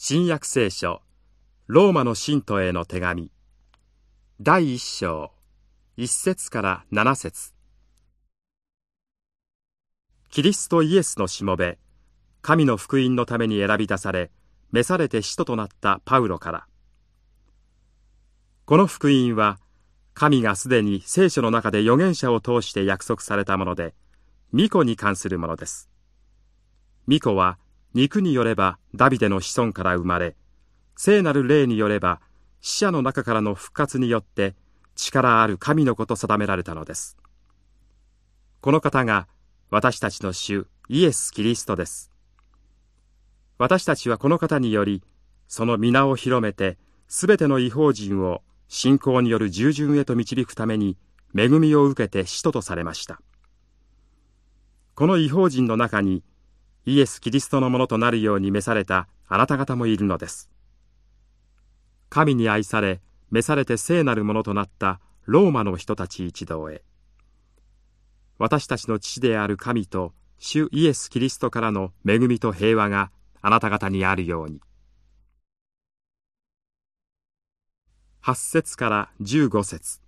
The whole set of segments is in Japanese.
新約聖書ローマの信徒への手紙。第一章一節から七節。キリストイエスのしもべ神の福音のために選び出され召されて使徒となったパウロから。この福音は神がすでに聖書の中で預言者を通して約束されたもので巫女に関するものです。巫女は肉によればダビデの子孫から生まれ、聖なる霊によれば死者の中からの復活によって力ある神の子と定められたのです。この方が私たちの主イエス・キリストです。私たちはこの方により、その皆を広めて、すべての違法人を信仰による従順へと導くために、恵みを受けて使徒とされました。この違法人の中に、イエス・キリストのものとなるように召されたあなた方もいるのです。神に愛され、召されて聖なるものとなったローマの人たち一同へ。私たちの父である神と主イエス・キリストからの恵みと平和があなた方にあるように。8節から15節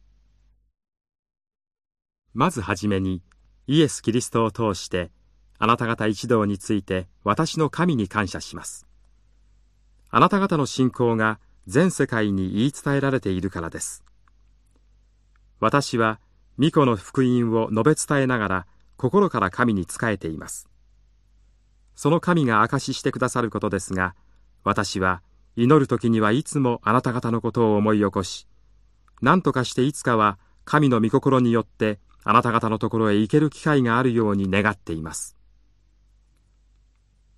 まずはじめにイエス・キリストを通してあなた方一同について私の神に感謝します。あなた方の信仰が全世界に言い伝えられているからです。私は巫女の福音を述べ伝えながら心から神に仕えています。その神が証ししてくださることですが、私は祈る時にはいつもあなた方のことを思い起こし、何とかしていつかは神の御心によってあなた方のところへ行ける機会があるように願っています。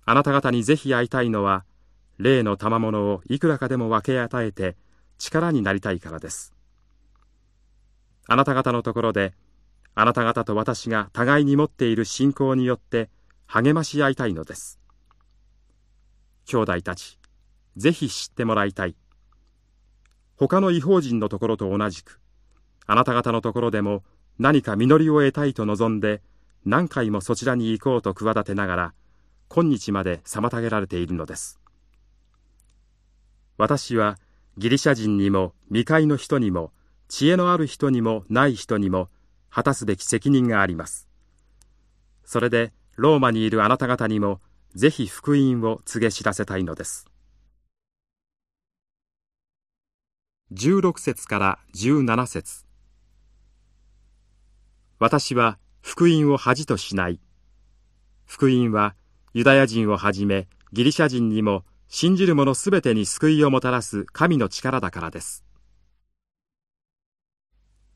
あなた方にぜひ会いたいのは、例の賜物をいくらかでも分け与えて力になりたいからです。あなた方のところで、あなた方と私が互いに持っている信仰によって励まし合いたいのです。兄弟たち、ぜひ知ってもらいたい。他の違法人のところと同じく、あなた方のところでも何か実りを得たいと望んで、何回もそちらに行こうと企てながら、今日まで妨げられているのです。私はギリシャ人にも未開の人にも知恵のある人にもない人にも果たすべき責任があります。それでローマにいるあなた方にもぜひ福音を告げ知らせたいのです。16節から17節私は福音を恥としない。福音はユダヤ人をはじめギリシャ人にも信じる者すべてに救いをもたらす神の力だからです。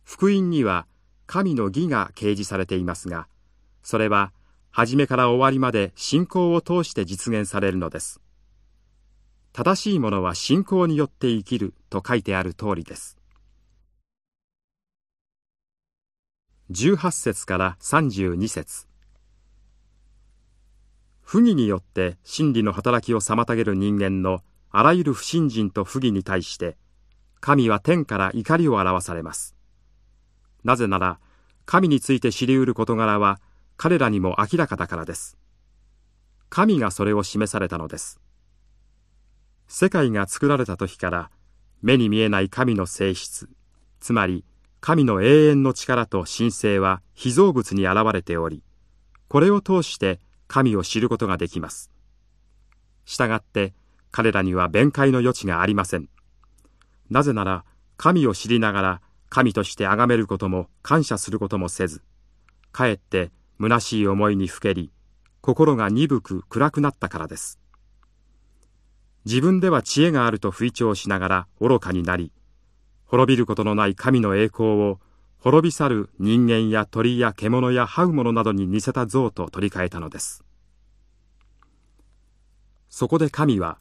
福音には神の義が掲示されていますが、それは初めから終わりまで信仰を通して実現されるのです。正しいものは信仰によって生きると書いてある通りです。18節から32節不義によって真理の働きを妨げる人間のあらゆる不信心と不義に対して神は天から怒りを表されます。なぜなら神について知り得る事柄は彼らにも明らかだからです。神がそれを示されたのです。世界が作られた時から目に見えない神の性質つまり神の永遠の力と神聖は被造物に現れておりこれを通して神を知ることができます。したがって彼らには弁解の余地がありません。なぜなら神を知りながら神として崇めることも感謝することもせず、かえって虚しい思いにふけり、心が鈍く暗くなったからです。自分では知恵があると吹聴しながら愚かになり、滅びることのない神の栄光を滅び去る人間や鳥や獣や這うものなどに似せた像と取り替えたのです。そこで神は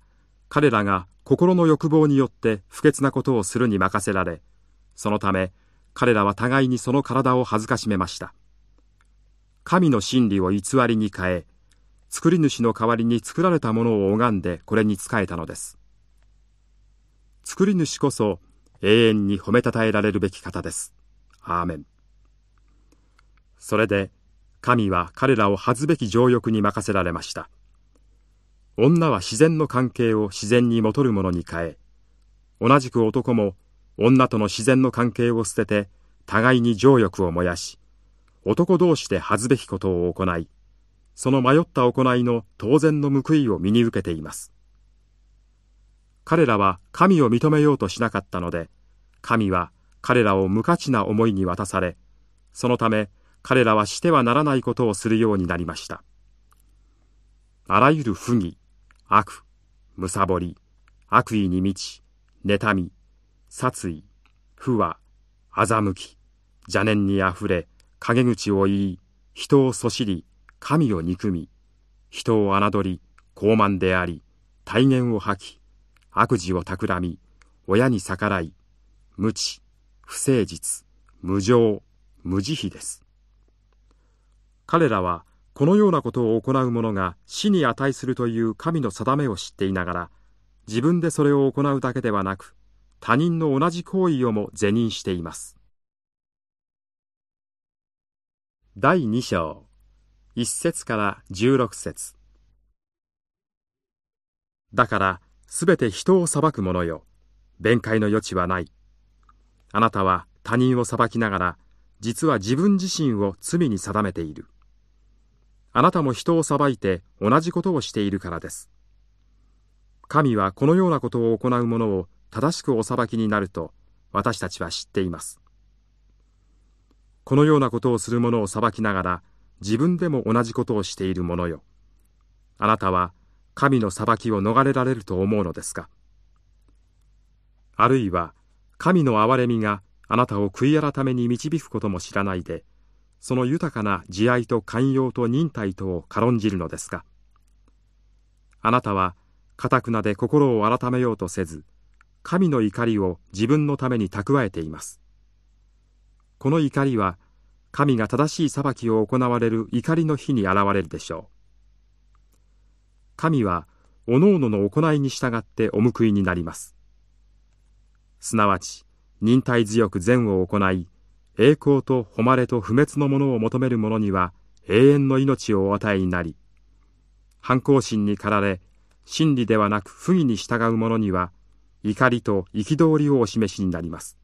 彼らが心の欲望によって不潔なことをするに任せられ、そのため彼らは互いにその体を恥ずかしめました。神の真理を偽りに変え、作り主の代わりに作られたものを拝んでこれに仕えたのです。作り主こそ永遠に褒めたたえられるべき方です。アーメン。それで神は彼らを恥ずべき情欲に任せられました。女は自然の関係を自然に戻るものに変え、同じく男も女との自然の関係を捨てて互いに情欲を燃やし、男同士で恥ずべきことを行い、その迷った行いの当然の報いを身に受けています。彼らは神を認めようとしなかったので、神は彼らを無価値な思いに渡され、そのため彼らはしてはならないことをするようになりました。あらゆる不義、悪、むさぼり、悪意に満ち、妬み、殺意、不和、欺き、邪念にあふれ、陰口を言い、人をそしり、神を憎み、人を侮り、傲慢であり、体言を吐き、悪事を企み、親に逆らい、無知、不誠実、無情、無慈悲です。彼らは、このようなことを行う者が死に値するという神の定めを知っていながら、自分でそれを行うだけではなく、他人の同じ行為をも是認しています。第2章、1節から16節だから、すべて人を裁く者よ、弁解の余地はない。あなたは他人を裁きながら、実は自分自身を罪に定めている。あなたも人を裁いて同じことをしているからです。神はこのようなことを行う者を正しくお裁きになると私たちは知っています。このようなことをする者を裁きながら自分でも同じことをしている者よ。あなたは神の裁きを逃れられると思うのですか？あるいは神の憐れみがあなたを悔い改めに導くことも知らないでその豊かな慈愛と寛容と忍耐とを軽んじるのですかあなたはかたくなで心を改めようとせず神の怒りを自分のために蓄えています。この怒りは神が正しい裁きを行われる怒りの日に現れるでしょう。神は各々の行いに従ってお報いになります。すなわち忍耐強く善を行い栄光と誉れと不滅のものを求める者には永遠の命をお与えになり反抗心に駆られ真理ではなく不義に従う者には怒りと憤りをお示しになります。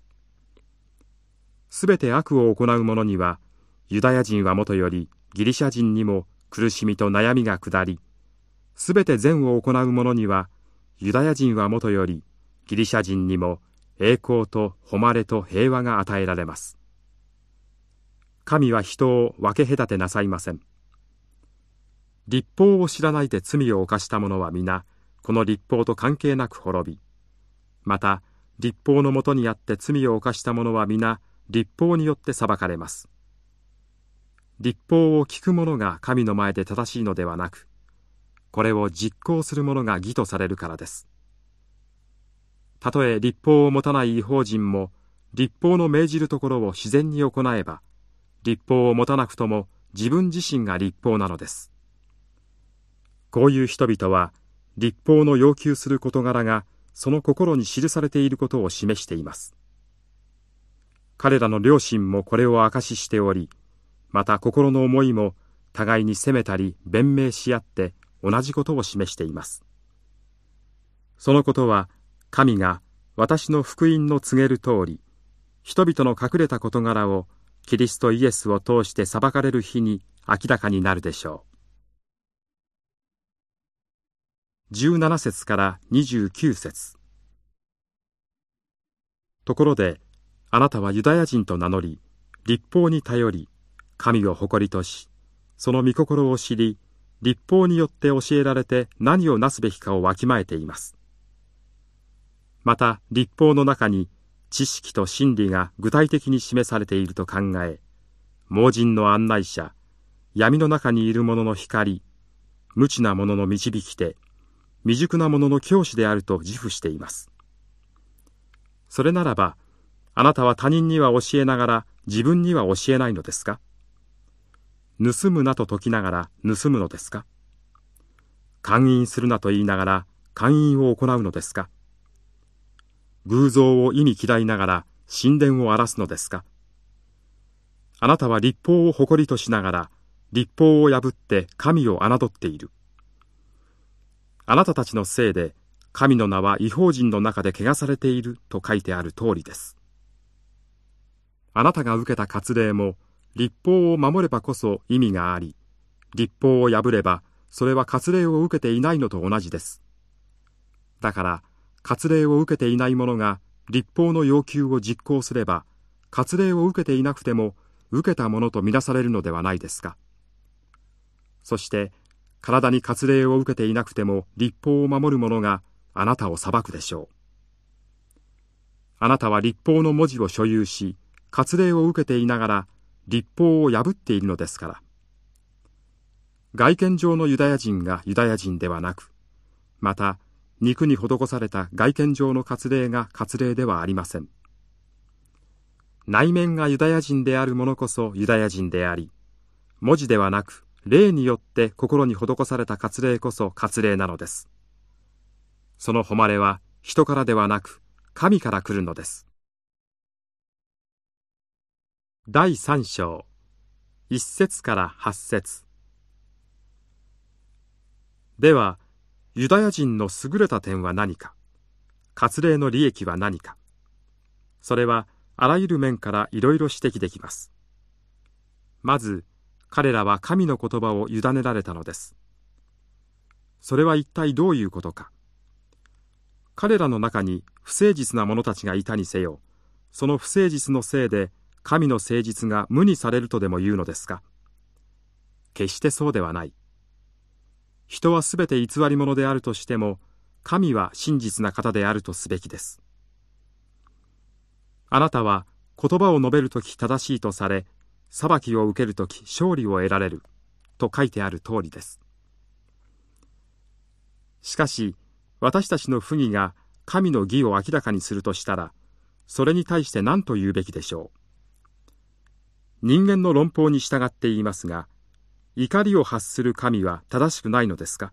すべて悪を行う者にはユダヤ人はもとよりギリシャ人にも苦しみと悩みが下りすべて善を行う者にはユダヤ人はもとよりギリシャ人にも栄光と誉れと平和が与えられます。神は人を分け隔てなさいません。立法を知らないで罪を犯した者は皆この立法と関係なく滅びまた立法のもとにあって罪を犯した者は皆立法によって裁かれます。立法を聞く者が神の前で正しいのではなくこれを実行する者が義とされるからです。たとえ立法を持たない違法人も立法の命じるところを自然に行えば立法を持たなくとも自分自身が立法なのです。こういう人々は立法の要求する事柄がその心に記されていることを示しています。彼らの両親もこれを証ししておりまた心の思いも互いに責めたり弁明し合って同じことを示しています。そのことは神が私の福音の告げる通り人々の隠れた事柄をキリストイエスを通して裁かれる日に明らかになるでしょう。17節から29節。ところであなたはユダヤ人と名乗り立法に頼り神を誇りとしその御心を知り立法によって教えられて何をなすべきかをわきまえています。また立法の中に知識と真理が具体的に示されていると考え盲人の案内者闇の中にいる者の光無知な者の導き手未熟な者の教師であると自負しています。それならばあなたは他人には教えながら自分には教えないのですか？盗むなと説きながら盗むのですか？勧誘するなと言いながら勧誘を行うのですか？偶像を意味嫌いながら神殿を荒らすのですか？あなたは立法を誇りとしながら立法を破って神を侮っている。あなたたちのせいで神の名は違法人の中で汚されていると書いてある通りです。あなたが受けた割礼も立法を守ればこそ意味があり、立法を破ればそれは割礼を受けていないのと同じです。だから割礼を受けていない者が立法の要求を実行すれば割礼を受けていなくても受けたものとみなされるのではないですか。そして体に割礼を受けていなくても立法を守る者があなたを裁くでしょう。あなたは立法の文字を所有し、割礼を受けていながら立法を破っているのですから。外見上のユダヤ人がユダヤ人ではなく、また肉に施された外見上の割礼が割礼ではありません。内面がユダヤ人である者こそユダヤ人であり、文字ではなく霊によって心に施された割礼こそ割礼なのです。その誉れは人からではなく神から来るのです。第三章一節から八節ではユダヤ人の優れた点は何か？割礼の利益は何か？それはあらゆる面からいろいろ指摘できます。まず彼らは神の言葉を委ねられたのです。それは一体どういうことか？彼らの中に不誠実な者たちがいたにせよその不誠実のせいで神の誠実が無にされるとでも言うのですか？決してそうではない。人はすべて偽り者であるとしても神は真実な方であるとすべきです。あなたは言葉を述べるとき正しいとされ裁きを受けるとき勝利を得られると書いてある通りです。しかし私たちの不義が神の義を明らかにするとしたらそれに対して何と言うべきでしょう。人間の論法に従って言いますが、怒りを発する神は正しくないのですか？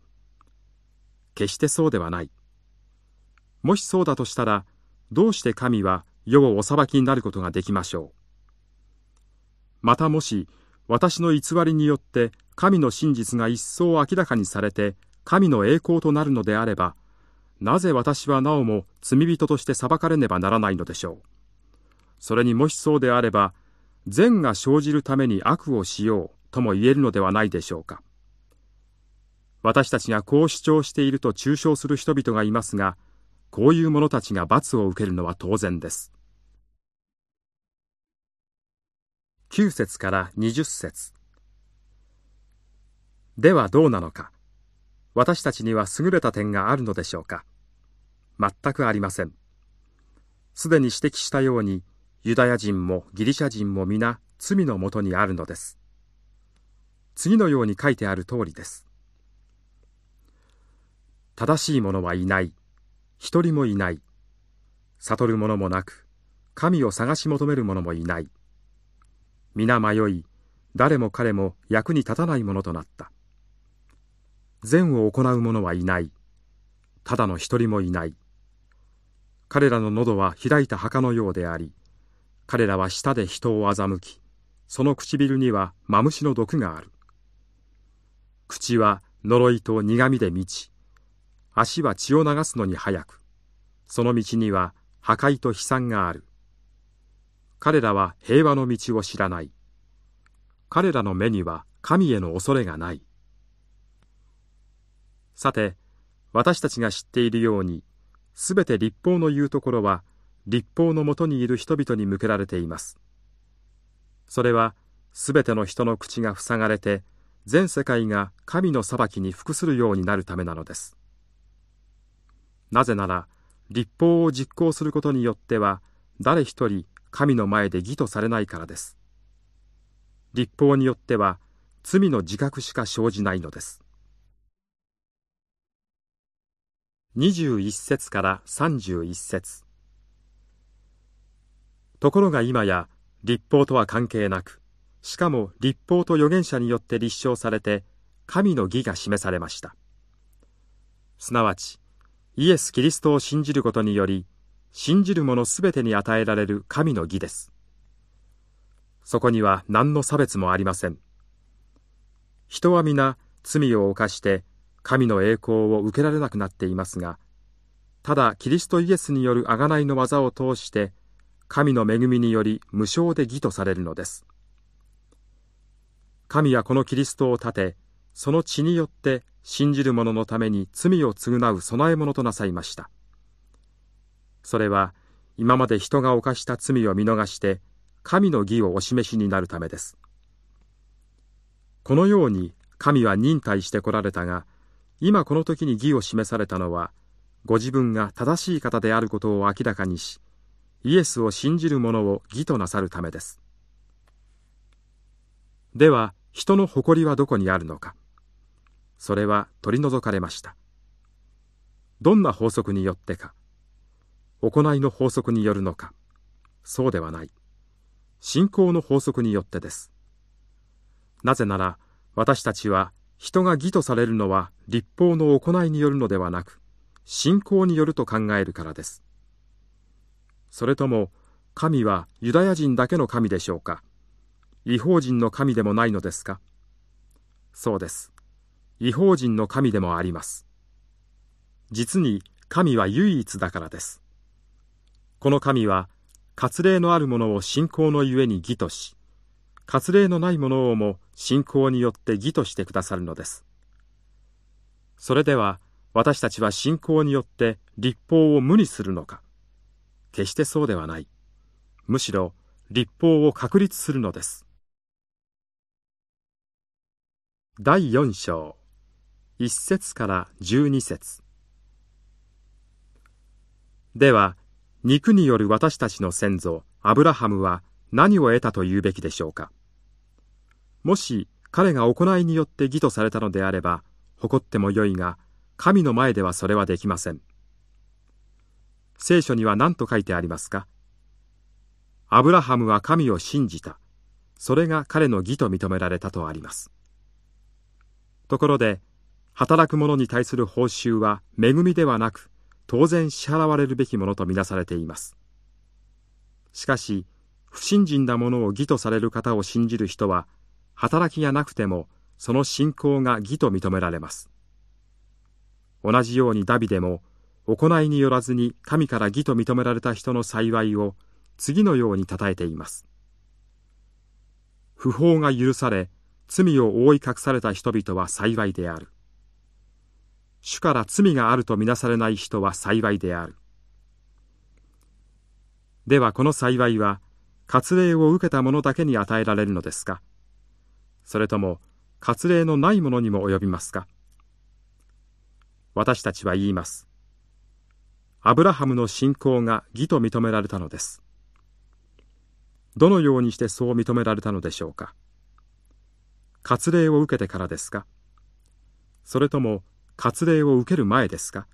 決してそうではない。もしそうだとしたら、どうして神は世をお裁きになることができましょう？またもし、私の偽りによって神の真実が一層明らかにされて、神の栄光となるのであれば、なぜ私はなおも罪人として裁かれねばならないのでしょう？それにもしそうであれば、善が生じるために悪をしようとも言えるのではないでしょうか。私たちがこう主張していると中傷する人々がいますがこういう者たちが罰を受けるのは当然です。9節から20節。ではどうなのか。私たちには優れた点があるのでしょうか。全くありません。すでに指摘したようにユダヤ人もギリシャ人も皆罪のもとにあるのです。次のように書いてある通りです。正しい者はいない、一人もいない、悟る者もなく、神を探し求める者もいない。皆迷い、誰も彼も役に立たない者となった。善を行う者はいない、ただの一人もいない。彼らの喉は開いた墓のようであり、彼らは舌で人を欺き、その唇にはマムシの毒がある。口は呪いと苦みで満ち、足は血を流すのに早く、その道には破壊と悲惨がある。彼らは平和の道を知らない。彼らの目には神への恐れがない。さて、私たちが知っているように、すべて立法の言うところは立法のもとにいる人々に向けられていますそれはすべての人の口が塞がれて全世界が神の裁きに服するようになるためなのです。なぜなら立法を実行することによっては誰一人神の前で義とされないからです。立法によっては罪の自覚しか生じないのです。21節から31節。ところが今や立法とは関係なくしかも立法と預言者によって立証されて神の義が示されました。すなわちイエス・キリストを信じることにより信じる者すべてに与えられる神の義です。そこには何の差別もありません。人は皆罪を犯して神の栄光を受けられなくなっていますがただキリストイエスによる贖いの技を通して神の恵みにより無償で義とされるのです。神はこのキリストを立てその血によって信じる者のために罪を償う備え物となさいました。それは今まで人が犯した罪を見逃して神の義をお示しになるためです。このように神は忍耐してこられたが今この時に義を示されたのはご自分が正しい方であることを明らかにしイエスを信じる者を義となさるためです。では人の誇りはどこにあるのか。それは取り除かれました。どんな法則によってか。行いの法則によるのか。そうではない。信仰の法則によってです。なぜなら私たちは人が義とされるのは立法の行いによるのではなく信仰によると考えるからです。それとも神はユダヤ人だけの神でしょうか。違法人の神でもないのですか？そうです。違法人の神でもあります。実に神は唯一だからです。この神は割礼のあるものを信仰のゆえに義とし割礼のないものをも信仰によって義としてくださるのです。それでは私たちは信仰によって立法を無にするのか？決してそうではない。むしろ立法を確立するのです。第4章。1節から12節。では肉による私たちの先祖アブラハムは何を得たと言うべきでしょうか。もし彼が行いによって義とされたのであれば誇ってもよいが神の前ではそれはできません。聖書には何と書いてありますか。アブラハムは神を信じた。それが彼の義と認められたとあります。ところで働く者に対する報酬は恵みではなく当然支払われるべきものとみなされています。しかし不信心なものを義とされる方を信じる人は働きがなくてもその信仰が義と認められます。同じようにダビデも行いによらずに神から義と認められた人の幸いを次のように称えています。不法が許され罪を覆い隠された人々は幸いである。主から罪があるとみなされない人は幸いである。ではこの幸いは割礼を受けた者だけに与えられるのですか？それとも割礼のないものにも及びますか？私たちは言います。アブラハムの信仰が義と認められたのです。どのようにしてそう認められたのでしょうか？割礼を受けてからですか？それとも割礼を受ける前ですか？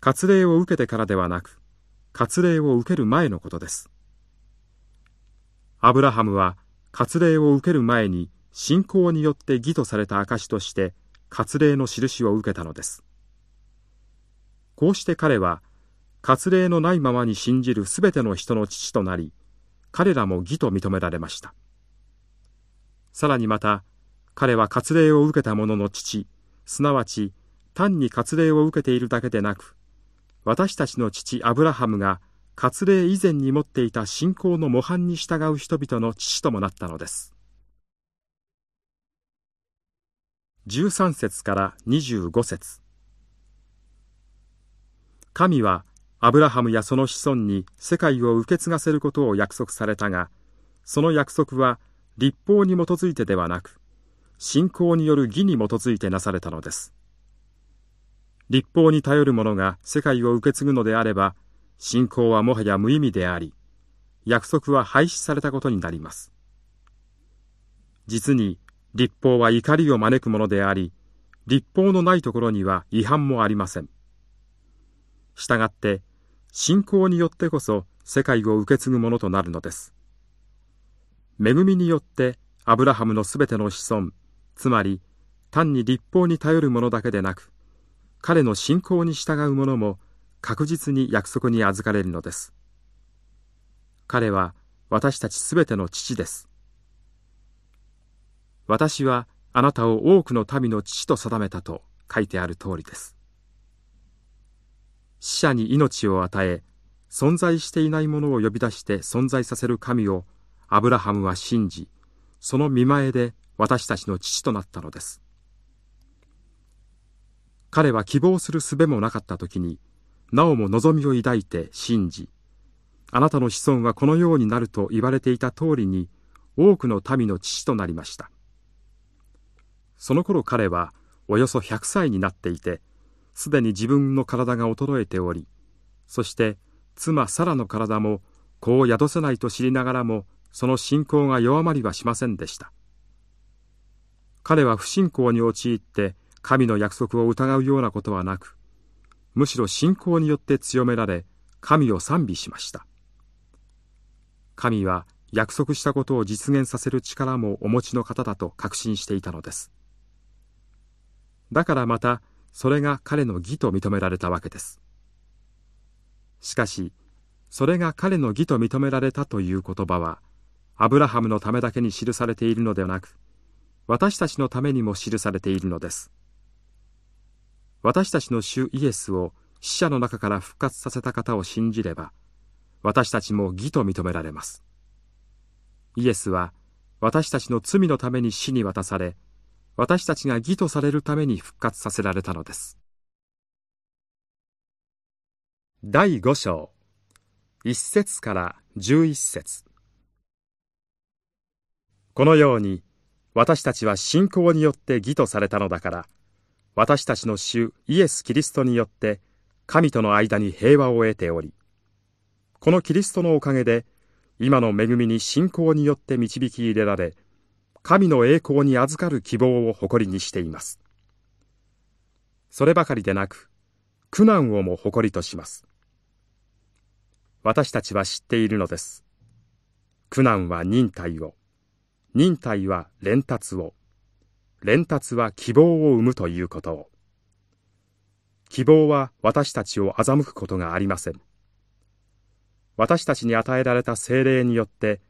割礼を受けてからではなく割礼を受ける前のことです。アブラハムは割礼を受ける前に信仰によって義とされた証として割礼の印を受けたのです。こうして彼は割礼のないままに信じるすべての人の父となり彼らも義と認められました。さらにまた彼は割礼を受けた者の父すなわち単に割礼を受けているだけでなく私たちの父アブラハムが割礼以前に持っていた信仰の模範に従う人々の父ともなったのです。13節から25節。神はアブラハムやその子孫に世界を受け継がせることを約束されたがその約束は立法に基づいてではなく信仰による義に基づいてなされたのです。立法に頼る者が世界を受け継ぐのであれば信仰はもはや無意味であり約束は廃止されたことになります。実に立法は怒りを招くものであり立法のないところには違反もありません。したがって信仰によってこそ世界を受け継ぐものとなるのです。恵みによってアブラハムのすべての子孫つまり単に立法に頼るものだけでなく彼の信仰に従う者も確実に約束に預かれるのです彼は私たちすべての父です私はあなたを多くの民の父と定めたと書いてある通りです。死者に命を与え、存在していないものを呼び出して存在させる神をアブラハムは信じ、その見前で私たちの父となったのです。彼は希望する術もなかった時に、なおも望みを抱いて信じ、あなたの子孫はこのようになると言われていた通りに、多くの民の父となりました。その頃彼はおよそ100歳になっていて、すでに自分の体が衰えており、そして妻サラの体も子を宿せないと知りながらも、その信仰が弱まりはしませんでした。彼は不信仰に陥って神の約束を疑うようなことはなく、むしろ信仰によって強められ、神を賛美しました。神は約束したことを実現させる力もお持ちの方だと確信していたのです。だからまた、それが彼の義と認められたわけです。しかし、それが彼の義と認められたという言葉は、アブラハムのためだけに記されているのではなく、私たちのためにも記されているのです。私たちの主イエスを死者の中から復活させた方を信じれば、私たちも義と認められます。イエスは私たちの罪のために死に渡され、私たちが義とされるために復活させられたのです。第五章一節から十一節このように私たちは信仰によって義とされたのだから、私たちの主イエス・キリストによって神との間に平和を得ており、このキリストのおかげで今の恵みに信仰によって導き入れられ、神の栄光に預かる希望を誇りにしています。そればかりでなく、苦難をも誇りとします。私たちは知っているのです。苦難は忍耐を、忍耐は連達を、連達は希望を生むということを。希望は私たちを欺くことがありません。私たちに与えられた精霊によって、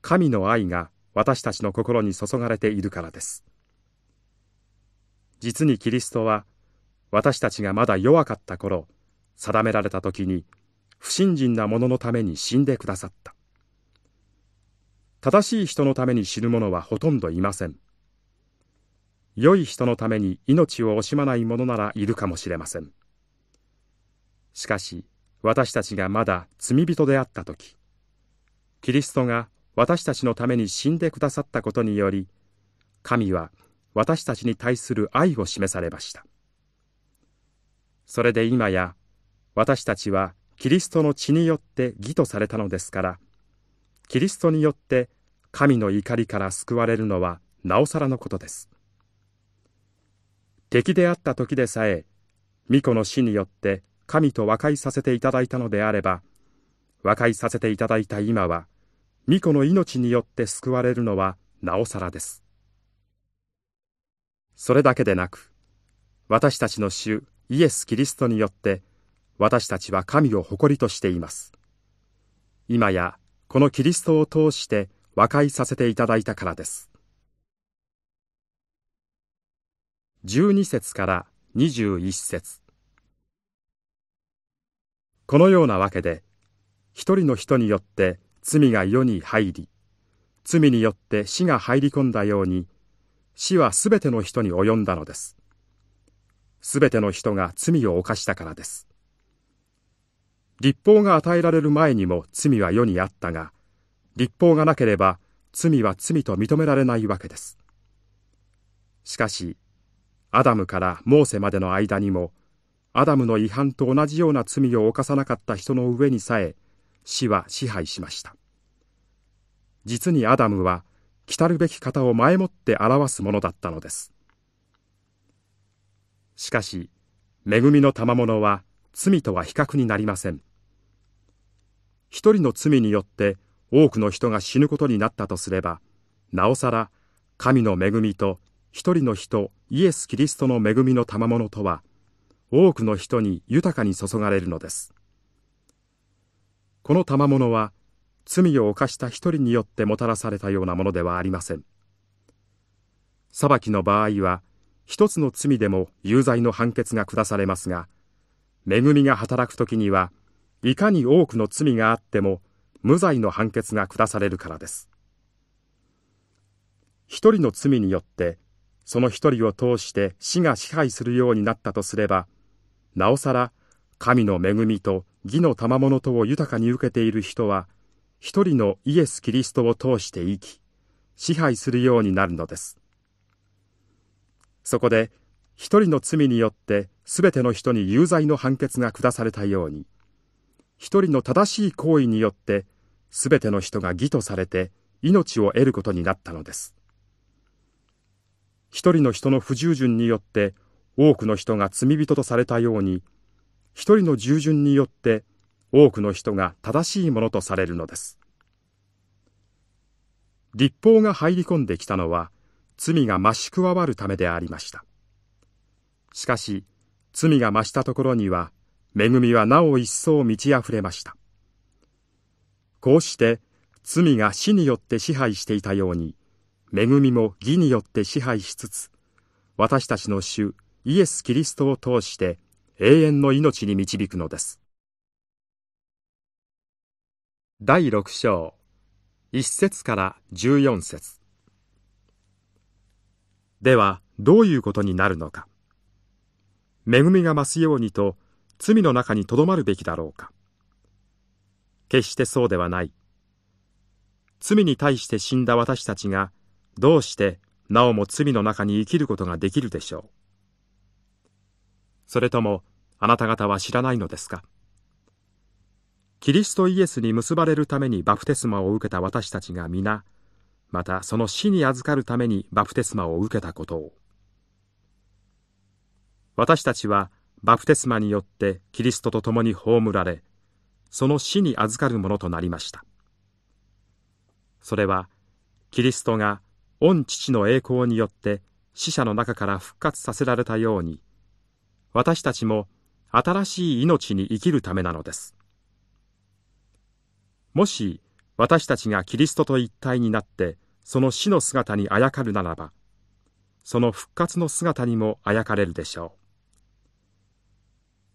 神の愛が私たちの心に注がれているからです。実にキリストは、私たちがまだ弱かった頃、定められた時に、不信心な者のために死んでくださった。正しい人のために死ぬ者はほとんどいません。良い人のために命を惜しまない者ならいるかもしれません。しかし、私たちがまだ罪人であったとき、キリストが私たちのために死んでくださったことにより、神は私たちに対する愛を示されました。それで今や、私たちはキリストの血によって義とされたのですから、キリストによって神の怒りから救われるのはなおさらのことです。敵であった時でさえ、巫女の死によって神と和解させていただいたのであれば、和解させていただいた今は、巫女の命によって救われるのはなおさらです。それだけでなく、私たちの主イエス・キリストによって、私たちは神を誇りとしています。今や、このキリストを通して和解させていただいたからです。12節から21節。このようなわけで一人の人によって罪が世に入り罪によって死が入り込んだように死はすべての人に及んだのです。すべての人が罪を犯したからです。立法が与えられる前にも罪は世にあったが立法がなければ罪は罪と認められないわけですしかしアダムからモーセまでの間にも、アダムの違反と同じような罪を犯さなかった人の上にさえ、死は支配しました。実にアダムは、来たるべき方を前もって表すものだったのです。しかし、恵みの賜物は罪とは比較になりません。一人の罪によって多くの人が死ぬことになったとすれば、なおさら神の恵みと一人の人イエス・キリストの恵みの賜物とは多くの人に豊かに注がれるのです。この賜物は罪を犯した一人によってもたらされたようなものではありません。裁きの場合は一つの罪でも有罪の判決が下されますが恵みが働く時にはいかに多くの罪があっても無罪の判決が下されるからです。一人の罪によってその一人を通して死が支配するようになったとすればなおさら神の恵みと義の賜物とを豊かに受けている人は一人のイエス・キリストを通して生き支配するようになるのです。そこで一人の罪によってすべての人に有罪の判決が下されたように一人の正しい行為によってすべての人が義とされて命を得ることになったのです。一人の人の不従順によって多くの人が罪人とされたように一人の従順によって多くの人が正しいものとされるのです。立法が入り込んできたのは罪が増し加わるためでありました。しかし罪が増したところには恵みはなお一層満ち溢れました。こうして罪が死によって支配していたように恵みも義によって支配しつつ私たちの主イエス・キリストを通して永遠の命に導くのです。第六章一節から十四節。ではどういうことになるのか。恵みが増すようにと罪の中にとどまるべきだろうか。決してそうではない。罪に対して死んだ私たちがどうしてなおも罪の中に生きることができるでしょう。それともあなた方は知らないのですか。キリストイエスに結ばれるためにバプテスマを受けた私たちが皆またその死に預かるためにバプテスマを受けたことを。私たちはバプテスマによってキリストと共に葬られその死に預かるものとなりました。それはキリストが御父の栄光によって死者の中から復活させられたように私たちも新しい命に生きるためなのです。もし私たちがキリストと一体になってその死の姿にあやかるならばその復活の姿にもあやかれるでしょう。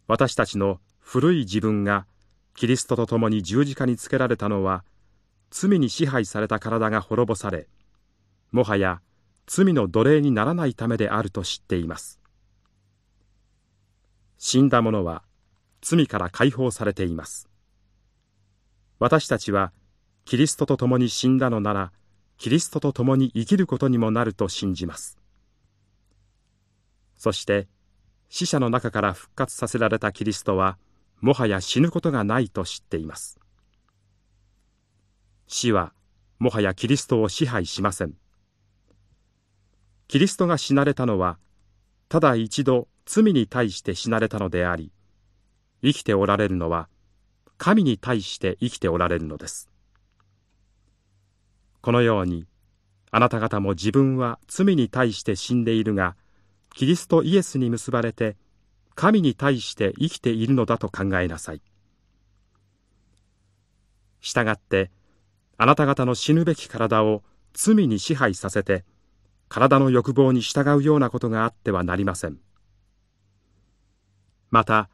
私たちの古い自分がキリストと共に十字架につけられたのは罪に支配された体が滅ぼされもはや罪の奴隷にならないためであると知っています。死んだ者は罪から解放されています。私たちはキリストと共に死んだのならキリストと共に生きることにもなると信じます。そして死者の中から復活させられたキリストはもはや死ぬことがないと知っています。死はもはやキリストを支配しません。キリストが死なれたのはただ一度罪に対して死なれたのであり生きておられるのは神に対して生きておられるのです。このようにあなた方も自分は罪に対して死んでいるがキリストイエスに結ばれて神に対して生きているのだと考えなさいしたがってあなた方の死ぬべき体を罪に支配させて体の欲望に従うようなことがあってはなりませんまた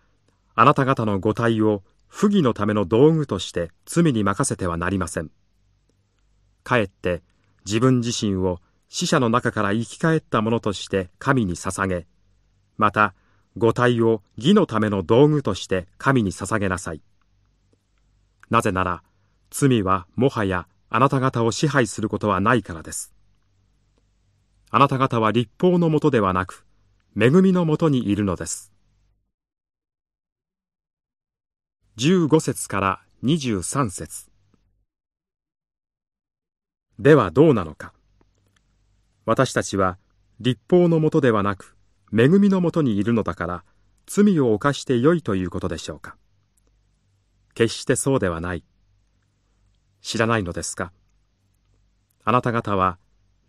あなた方の五体を不義のための道具として罪に任せてはなりません。かえって自分自身を死者の中から生き返ったものとして神に捧げまた五体を義のための道具として神に捧げなさい。なぜなら罪はもはやあなた方を支配することはないからです。あなた方は立法のもとではなく恵みのもとにいるのです。15節から23節。ではどうなのか。私たちは立法のもとではなく恵みのもとにいるのだから罪を犯してよいということでしょうか。決してそうではない。知らないのですか。あなた方は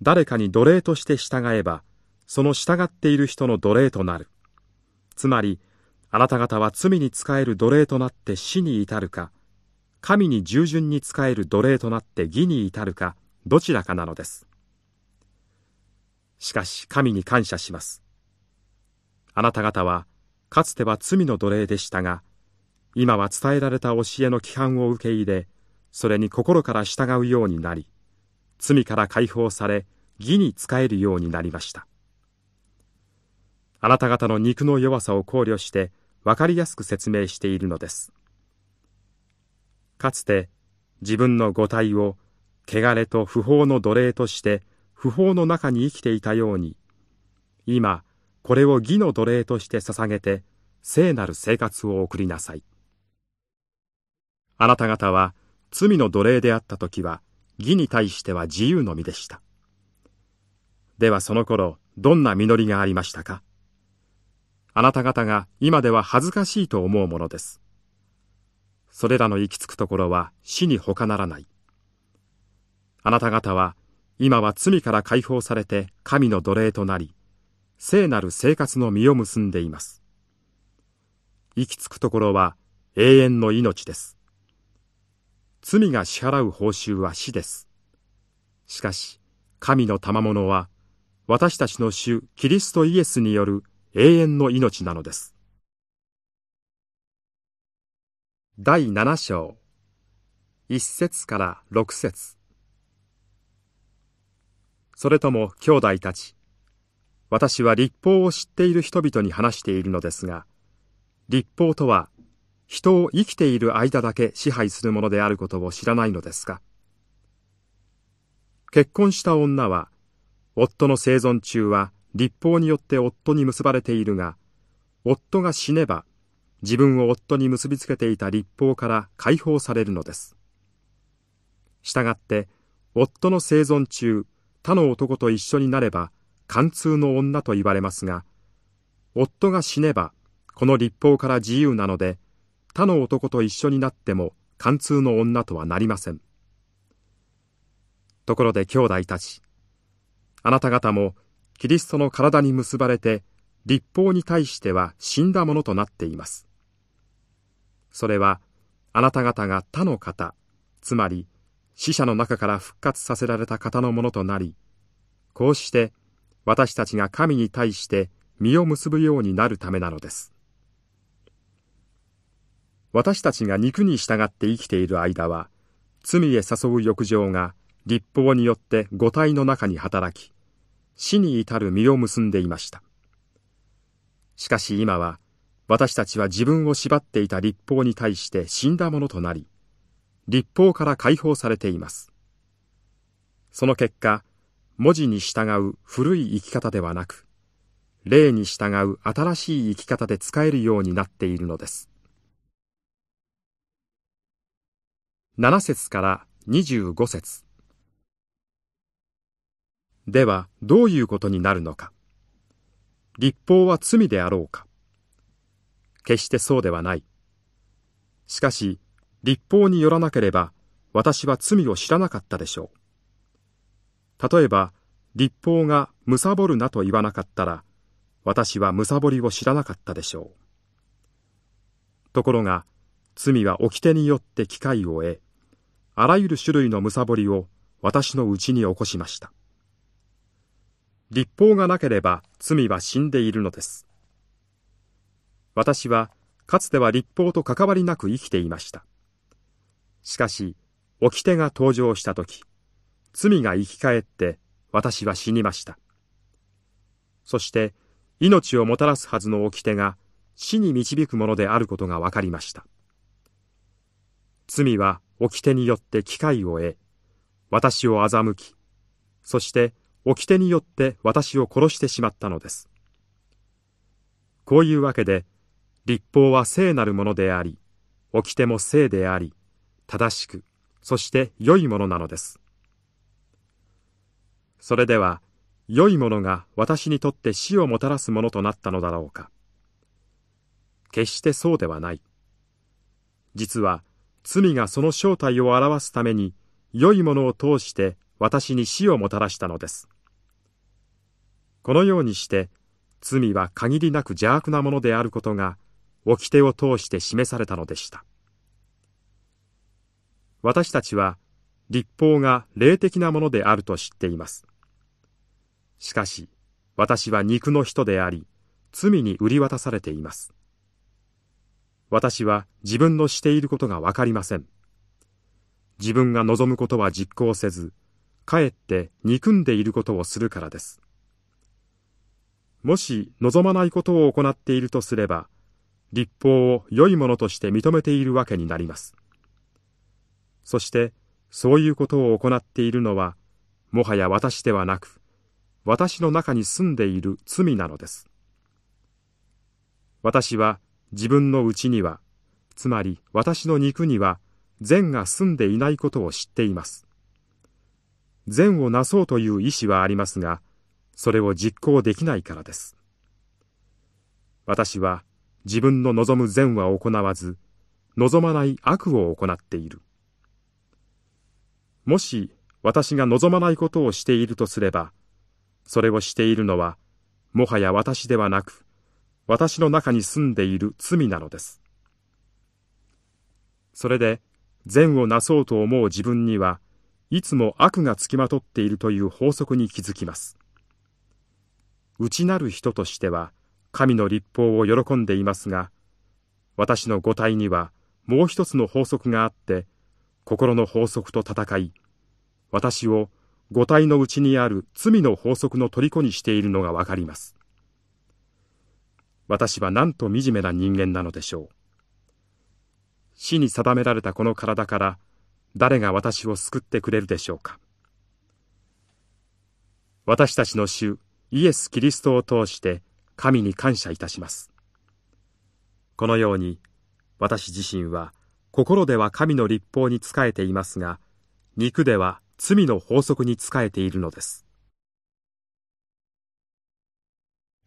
誰かに奴隷として従えばその従っている人の奴隷となる。つまりあなた方は罪に仕える奴隷となって死に至るか神に従順に仕える奴隷となって義に至るかどちらかなのです。しかし神に感謝します。あなた方は、かつては罪の奴隷でしたが、今は伝えられた教えの規範を受け入れ、それに心から従うようになり、罪から解放され、義に仕えるようになりました。あなた方の肉の弱さを考慮して分かりやすく説明しているのです。かつて自分の五体を汚れと不法の奴隷として不法の中に生きていたように、今これを義の奴隷として捧げて聖なる生活を送りなさい。あなた方は罪の奴隷であった時は義に対しては自由の身でした。ではその頃どんな実りがありましたか？あなた方が今では恥ずかしいと思うものです。それらの行き着くところは死に他ならない。あなた方は今は罪から解放されて神の奴隷となり、聖なる生活の実を結んでいます。行き着くところは永遠の命です。罪が支払う報酬は死です。しかし、神の賜物は、私たちの主キリストイエスによる永遠の命なのです。第七章一節から六節それとも兄弟たち、私は立法を知っている人々に話しているのですが、立法とは人を生きている間だけ支配するものであることを知らないのですか結婚した女は夫の生存中は立法によって夫に結ばれているが、夫が死ねば、自分を夫に結びつけていた立法から解放されるのです。したがって、夫の生存中、他の男と一緒になれば、貫通の女と言われますが、夫が死ねば、この立法から自由なので、他の男と一緒になっても貫通の女とはなりません。ところで兄弟たち、あなた方もキリストの体に結ばれて立法に対しては死んだものとなっています。それはあなた方が他の方、つまり死者の中から復活させられた方のものとなり、こうして私たちが神に対して実を結ぶようになるためなのです。私たちが肉に従って生きている間は、罪へ誘う欲情が立法によって五体の中に働き、死に至る実を結んでいました。しかし今は、私たちは自分を縛っていた立法に対して死んだものとなり、立法から解放されています。その結果、文字に従う古い生き方ではなく、霊に従う新しい生き方で使えるようになっているのです。7節から25節ではどういうことになるのか立法は罪であろうか決してそうではないしかし立法によらなければ私は罪を知らなかったでしょう例えば立法がむさぼるなと言わなかったら私はむさぼりを知らなかったでしょうところが罪は掟によって機会を得あらゆる種類のむさぼりを私のうちに起こしました立法がなければ罪は死んでいるのです。私はかつては立法と関わりなく生きていました。しかし、掟が登場したとき、罪が生き返って私は死にました。そして、命をもたらすはずの掟が死に導くものであることが分かりました。罪は掟によって機会を得、私を欺き、そして掟によって私を殺してしまったのです。こういうわけで、立法は聖なるものであり、掟も聖であり、正しく、そして良いものなのです。それでは、良いものが私にとって死をもたらすものとなったのだろうか。決してそうではない。実は、罪がその正体を表すために、良いものを通して私に死をもたらしたのです。このようにして罪は限りなく邪悪なものであることが掟を通して示されたのでした私たちは立法が霊的なものであると知っています。しかし私は肉の人であり罪に売り渡されています。私は自分のしていることがわかりません。自分が望むことは実行せずかえって憎んでいることをするからです。もし望まないことを行っているとすれば立法を良いものとして認めているわけになります。そしてそういうことを行っているのはもはや私ではなく私の中に住んでいる罪なのです。私は自分のうちにはつまり私の肉には善が住んでいないことを知っています。善をなそうという意志はありますがそれを実行できないからです。私は自分の望む善は行わず望まない悪を行っている。もし私が望まないことをしているとすれば、それをしているのは、もはや私ではなく、私の中に住んでいる罪なのです。それで、善をなそうと思う自分には、いつも悪がつきまとっているという法則に気づきます。内なる人としては、神の立法を喜んでいますが、私の五体にはもう一つの法則があって、心の法則と戦い、私を五体のうちにある罪の法則の虜にしているのがわかります。私はなんと惨めな人間なのでしょう。死に定められたこの体から誰が私を救ってくれるでしょうか。私たちの主イエス・キリストを通して神に感謝いたします。このように私自身は心では神の立法に仕えていますが、肉では罪の法則に仕えているのです。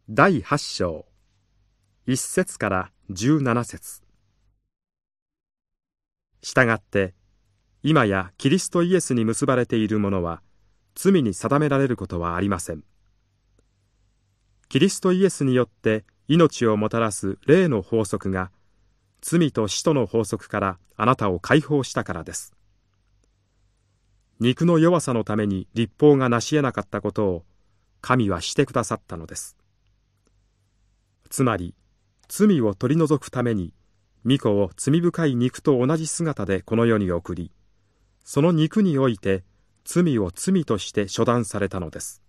第八章一節から十七節したがって、今やキリストイエスに結ばれている者は、罪に定められることはありません。キリストイエスによって命をもたらす霊の法則が、罪と死との法則からあなたを解放したからです。肉の弱さのために立法が成し得なかったことを神はしてくださったのです。つまり罪を取り除くために御子を罪深い肉と同じ姿でこの世に送りその肉において罪を罪として処断されたのです。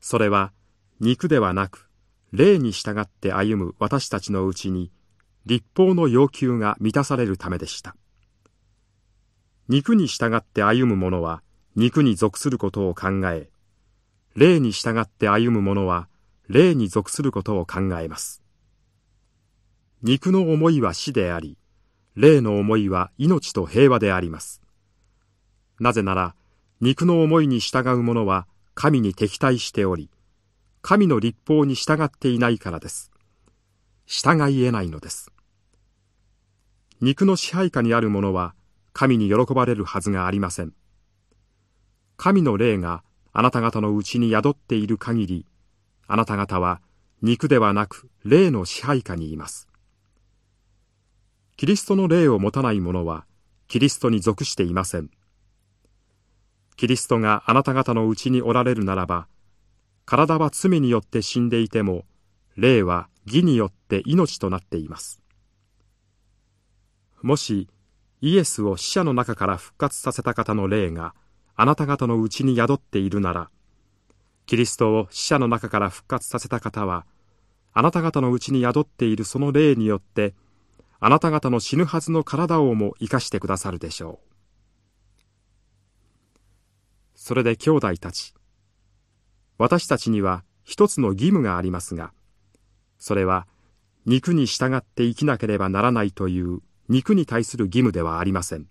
それは肉ではなく霊に従って歩む私たちのうちに立法の要求が満たされるためでした。肉に従って歩む者は肉に属することを考え霊に従って歩む者は霊に属することを考えます。肉の思いは死であり霊の思いは命と平和であります。なぜなら肉の思いに従う者は神に敵対しており神の立法に従っていないからです。従い得ないのです。肉の支配下にある者は神に喜ばれるはずがありません。神の霊があなた方のうちに宿っている限り、あなた方は肉ではなく霊の支配下にいます。キリストの霊を持たない者はキリストに属していません。キリストがあなた方のうちにおられるならば、体は罪によって死んでいても、霊は義によって命となっています。もし、イエスを死者の中から復活させた方の霊があなた方のうちに宿っているなら、キリストを死者の中から復活させた方は、あなた方のうちに宿っているその霊によって、あなた方の死ぬはずの体をも生かしてくださるでしょう。それで兄弟たち、私たちには一つの義務がありますが、それは肉に従って生きなければならないという肉に対する義務ではありません。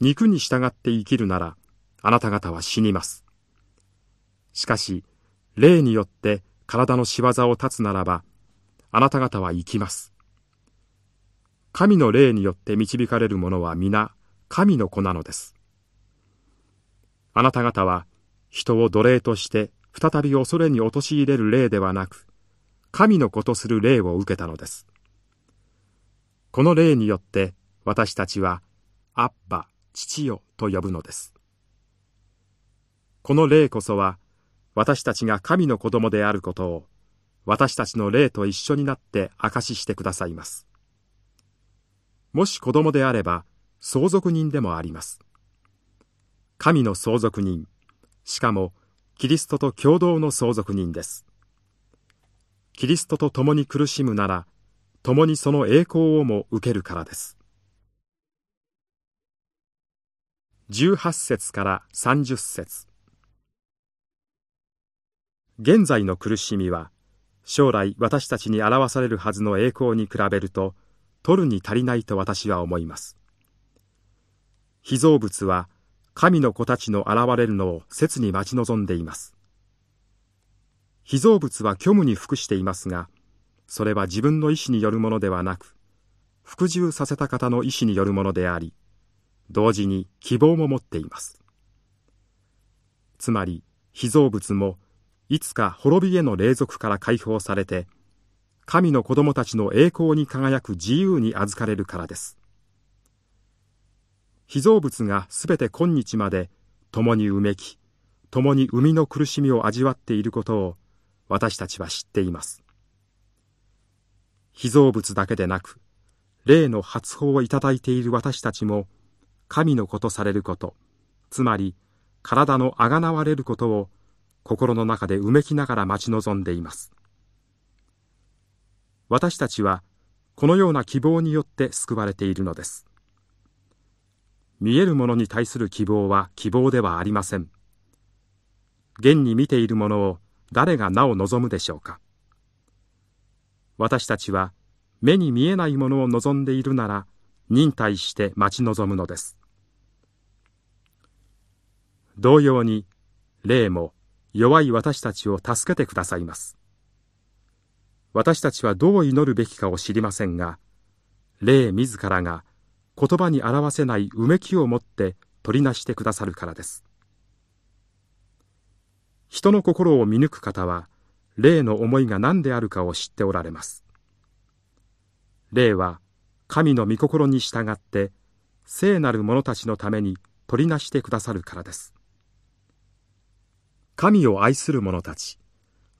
肉に従って生きるなら、あなた方は死にます。しかし、霊によって体の仕業を断つならば、あなた方は生きます。神の霊によって導かれる者は皆、神の子なのです。あなた方は人を奴隷として再び恐れに陥れる霊ではなく、神の子とする霊を受けたのです。この霊によって私たちは、アッパ、父よと呼ぶのです。この霊こそは私たちが神の子供であることを私たちの霊と一緒になって証ししてくださいます。もし子供であれば相続人でもあります。神の相続人、しかもキリストと共同の相続人です。キリストと共に苦しむなら、共にその栄光をも受けるからです。18節から30節現在の苦しみは将来私たちに表されるはずの栄光に比べると取るに足りないと私は思います被造物は神の子たちの現れるのを切に待ち望んでいます。被造物は虚無に服していますがそれは自分の意志によるものではなく服従させた方の意志によるものであり同時に希望も持っています。つまり被造物もいつか滅びへの霊俗から解放されて神の子供たちの栄光に輝く自由に預かれるからです。被造物がすべて今日まで共にうめき共に生みの苦しみを味わっていることを私たちは知っています。被造物だけでなく霊の発砲をいただいている私たちも神の子とされることつまり体のあがなわれることを心の中でうめきながら待ち望んでいます。私たちはこのような希望によって救われているのです。見えるものに対する希望は希望ではありません。現に見ているものを誰がなお望むでしょうか。私たちは目に見えないものを望んでいるなら忍耐して待ち望むのです。同様に霊も弱い私たちを助けてくださいます。私たちはどう祈るべきかを知りませんが、霊自らが言葉に表せないうめきを持って取りなしてくださるからです。人の心を見抜く方は、霊の思いが何であるかを知っておられます。霊は神の御心に従って聖なる者たちのために取りなしてくださるからです。神を愛する者たち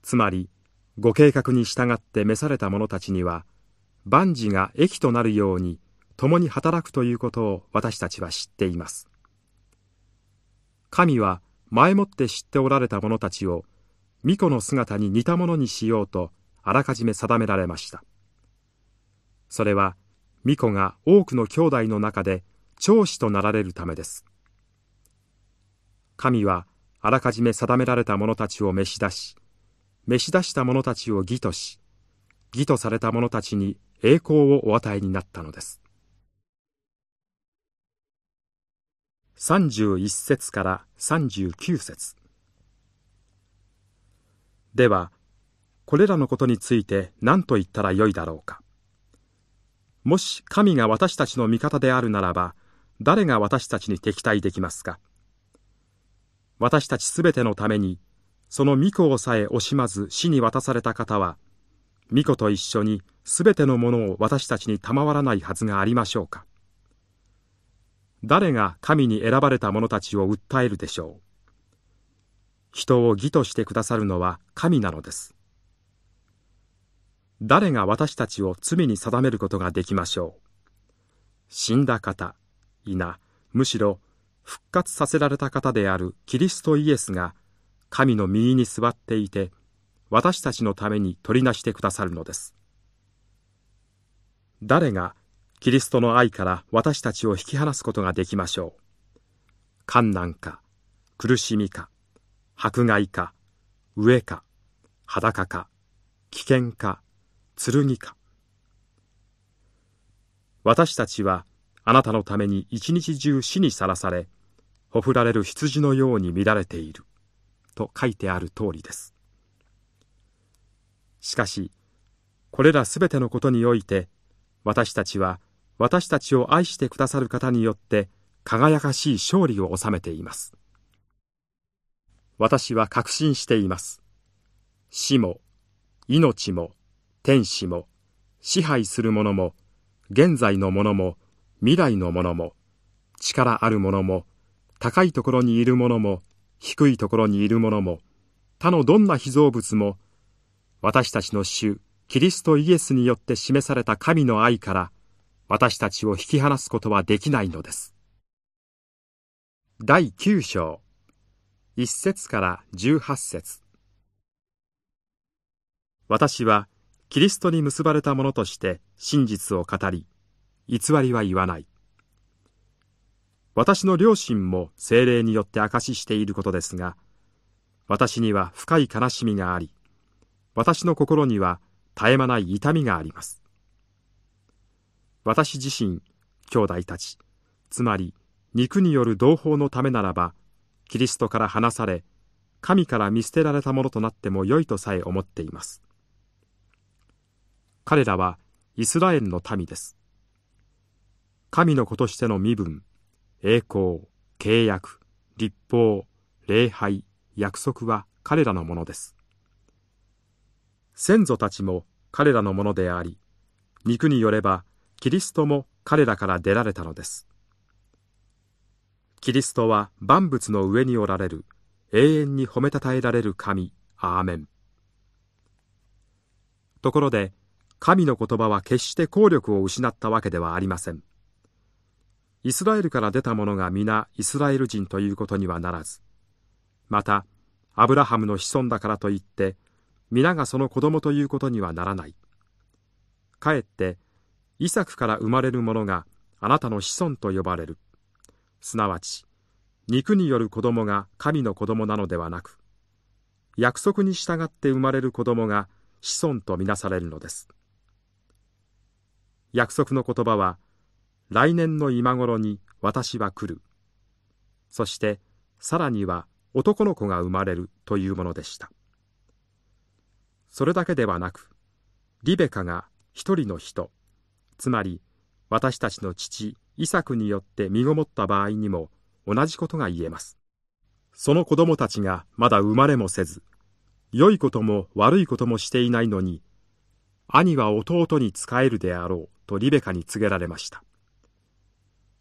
つまりご計画に従って召された者たちには万事が益となるように共に働くということを私たちは知っています。神は前もって知っておられた者たちを巫女の姿に似たものにしようとあらかじめ定められました。それは巫女が多くの兄弟の中で長子となられるためです。神はあらかじめ定められた者たちを召し出し、召し出した者たちを義とし、義とされた者たちに栄光をお与えになったのです。31節から39節では、これらのことについて何と言ったらよいだろうか。もし神が私たちの味方であるならば、誰が私たちに敵対できますか？私たちすべてのために、その御子をさえ惜しまず死に渡された方は、御子と一緒にすべてのものを私たちに賜らないはずがありましょうか？誰が神に選ばれた者たちを訴えるでしょう。人を義としてくださるのは神なのです。誰が私たちを罪に定めることができましょう。死んだ方、いな、むしろ復活させられた方であるキリストイエスが神の右に座っていて私たちのために取りなしてくださるのです誰がキリストの愛から私たちを引き離すことができましょう。困難か苦しみか迫害か飢えか裸か危険か剣か。私たちはあなたのために一日中死にさらされほふられる羊のように乱れていると書いてある通りです。しかしこれらすべてのことにおいて私たちは私たちを愛してくださる方によって輝かしい勝利を収めています。私は確信しています。死も命も天使も支配する者も現在のもも未来のもも力あるもも高いところにいる者も低いところにいる者も他のどんな被造物も私たちの主キリストイエスによって示された神の愛から私たちを引き離すことはできないのです。第9章。1節から18節。私はキリストに結ばれた者として真実を語り偽りは言わない。私の両親も精霊によって証ししていることですが私には深い悲しみがあり私の心には絶え間ない痛みがあります。私自身兄弟たち。つまり肉による同胞のためならばキリストから離され神から見捨てられたものとなってもよいとさえ思っています。彼らはイスラエルの民です。神の子としての身分栄光契約立法礼拝約束は彼らのものです。先祖たちも彼らのものであり肉によればキリストも彼らから出られたのです。キリストは万物の上におられる永遠に褒めたたえられる神。アーメン。ところで神の言葉は決して効力を失ったわけではありません。イスラエルから出た者が皆イスラエル人ということにはならず。またアブラハムの子孫だからといって皆がその子供ということにはならない。かえってイサクから生まれる者があなたの子孫と呼ばれる。すなわち肉による子供が神の子供なのではなく約束に従って生まれる子供が子孫とみなされるのです。約束の言葉は来年の今頃に私は来る。そしてさらには男の子が生まれるというものでした。それだけではなくリベカが一人の人つまり私たちの父イサクによって身ごもった場合にも同じことが言えます。その子供たちがまだ生まれもせず良いことも悪いこともしていないのに兄は弟に仕えるであろうとリベカに告げられました。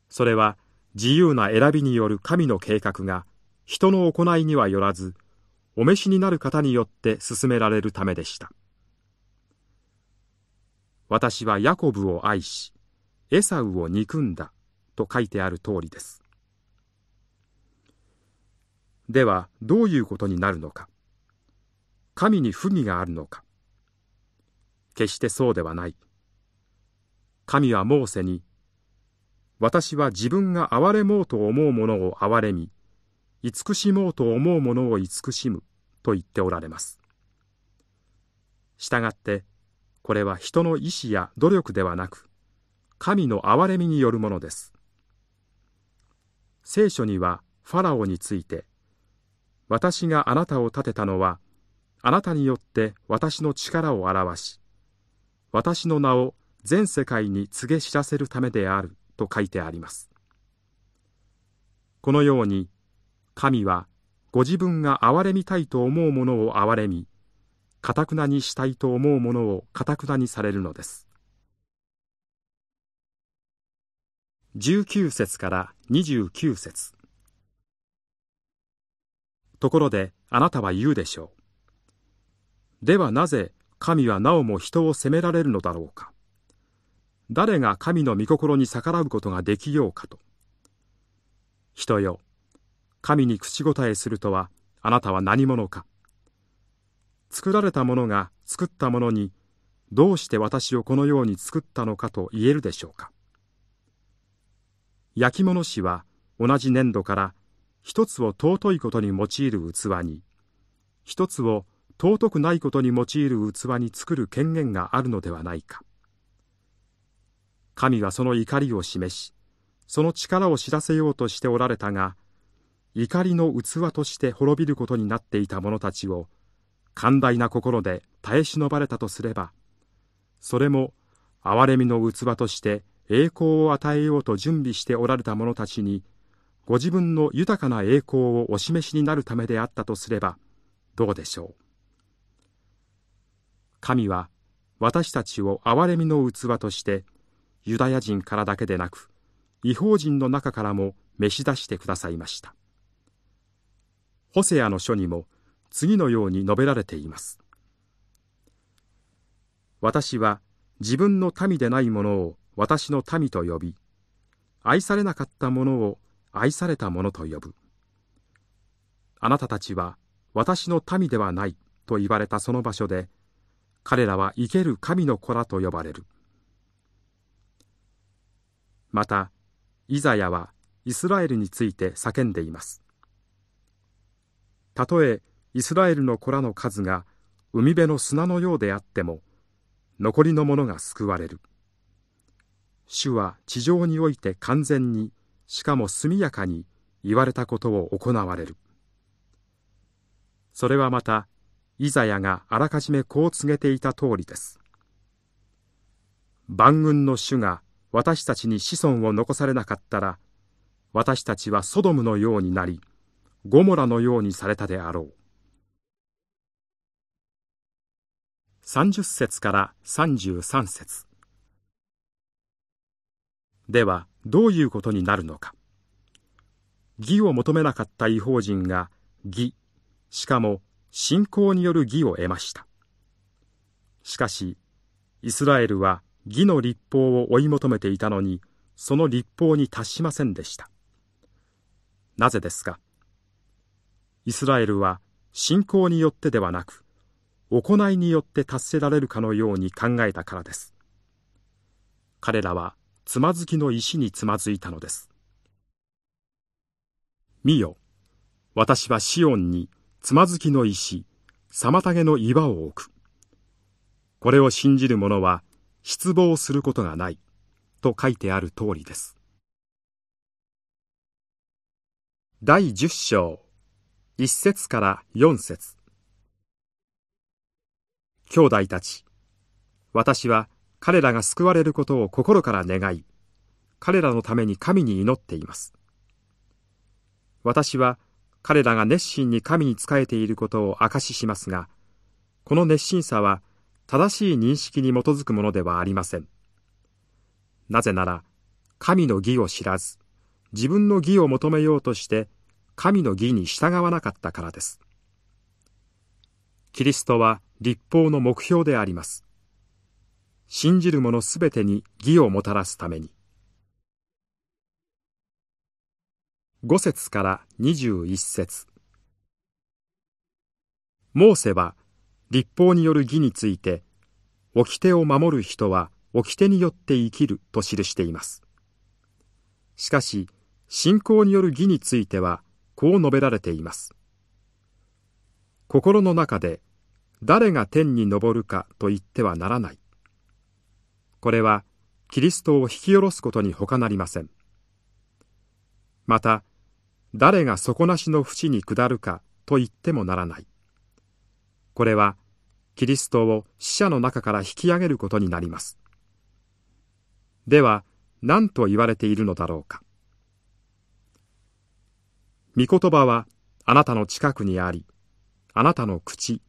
それは自由な選びによる神の計画が人の行いにはよらずお召しになる方によって進められるためでした。私はヤコブを愛しエサウを憎んだと書いてある通りです。ではどういうことになるのか。神に不義があるのか。決してそうではない。神はモーセに私は自分が憐れもうと思うものを憐れみ慈しもうと思うものを慈しむと言っておられます。したがってこれは人の意志や努力ではなく神の憐れみによるものです。聖書にはファラオについて私があなたを立てたのはあなたによって私の力を表し私の名を全世界に告げ知らせるためであると書いてあります。このように神はご自分が憐れみたいと思うものを憐れみかたくなにしたいと思うものをかたくなにされるのです19節から29節ところであなたは言うでしょうではなぜ神はなおも人を責められるのだろうか誰が神の御心に逆らうことができようかと。人よ、神に口答えするとはあなたは何者か。作られたものが作ったものにどうして私をこのように作ったのかと言えるでしょうか。焼き物師は同じ粘土から一つを尊いことに用いる器に一つを尊くないことに用いる器に作る権限があるのではないか。神はその怒りを示しその力を知らせようとしておられたが怒りの器として滅びることになっていた者たちを寛大な心で耐え忍ばれたとすればそれも憐れみの器として栄光を与えようと準備しておられた者たちにご自分の豊かな栄光をお示しになるためであったとすればどうでしょう。神は私たちを憐れみの器としてユダヤ人からだけでなく違法人の中からも召し出してくださいました。ホセアの書にも次のように述べられています。私は自分の民でないものを私の民と呼び愛されなかったものを愛されたものと呼ぶ。あなたたちは私の民ではないと言われたその場所で彼らは生ける神の子らと呼ばれる。またイザヤはイスラエルについて叫んでいます。たとえイスラエルの子らの数が海辺の砂のようであっても残りの者が救われる。主は地上において完全にしかも速やかに言われたことを行われる。それはまたイザヤがあらかじめこう告げていた通りです。万軍の主が私たちに子孫を残されなかったら私たちはソドムのようになりゴモラのようにされたであろう。30節から33節ではどういうことになるのか。義を求めなかった違法人が義しかも信仰による義を得ました。しかしイスラエルは義の立法を追い求めていたのにその立法に達しませんでした。なぜですか。イスラエルは信仰によってではなく行いによって達せられるかのように考えたからです。彼らはつまずきの石につまずいたのです。見よ私はシオンにつまずきの石妨げの岩を置く。これを信じる者は失望することがないと書いてある通りです。第十章一節から四節。兄弟たち。私は彼らが救われることを心から願い彼らのために神に祈っています。私は彼らが熱心に神に仕えていることを証ししますがこの熱心さは正しい認識に基づくものではありません。なぜなら神の義を知らず自分の義を求めようとして神の義に従わなかったからです。キリストは立法の目標であります。信じる者すべてに義をもたらすために。5節から21節。モーセは立法による義について掟を守る人は掟によって生きると記しています。しかし信仰による義についてはこう述べられています。心の中で誰が天に昇るかと言ってはならない。これはキリストを引き下ろすことに他なりません。また誰が底なしの淵に下るかと言ってもならない。これはキリストを死者の中から引き上げることになります。では何と言われているのだろうか。御言葉はあなたの近くにありあなたの口。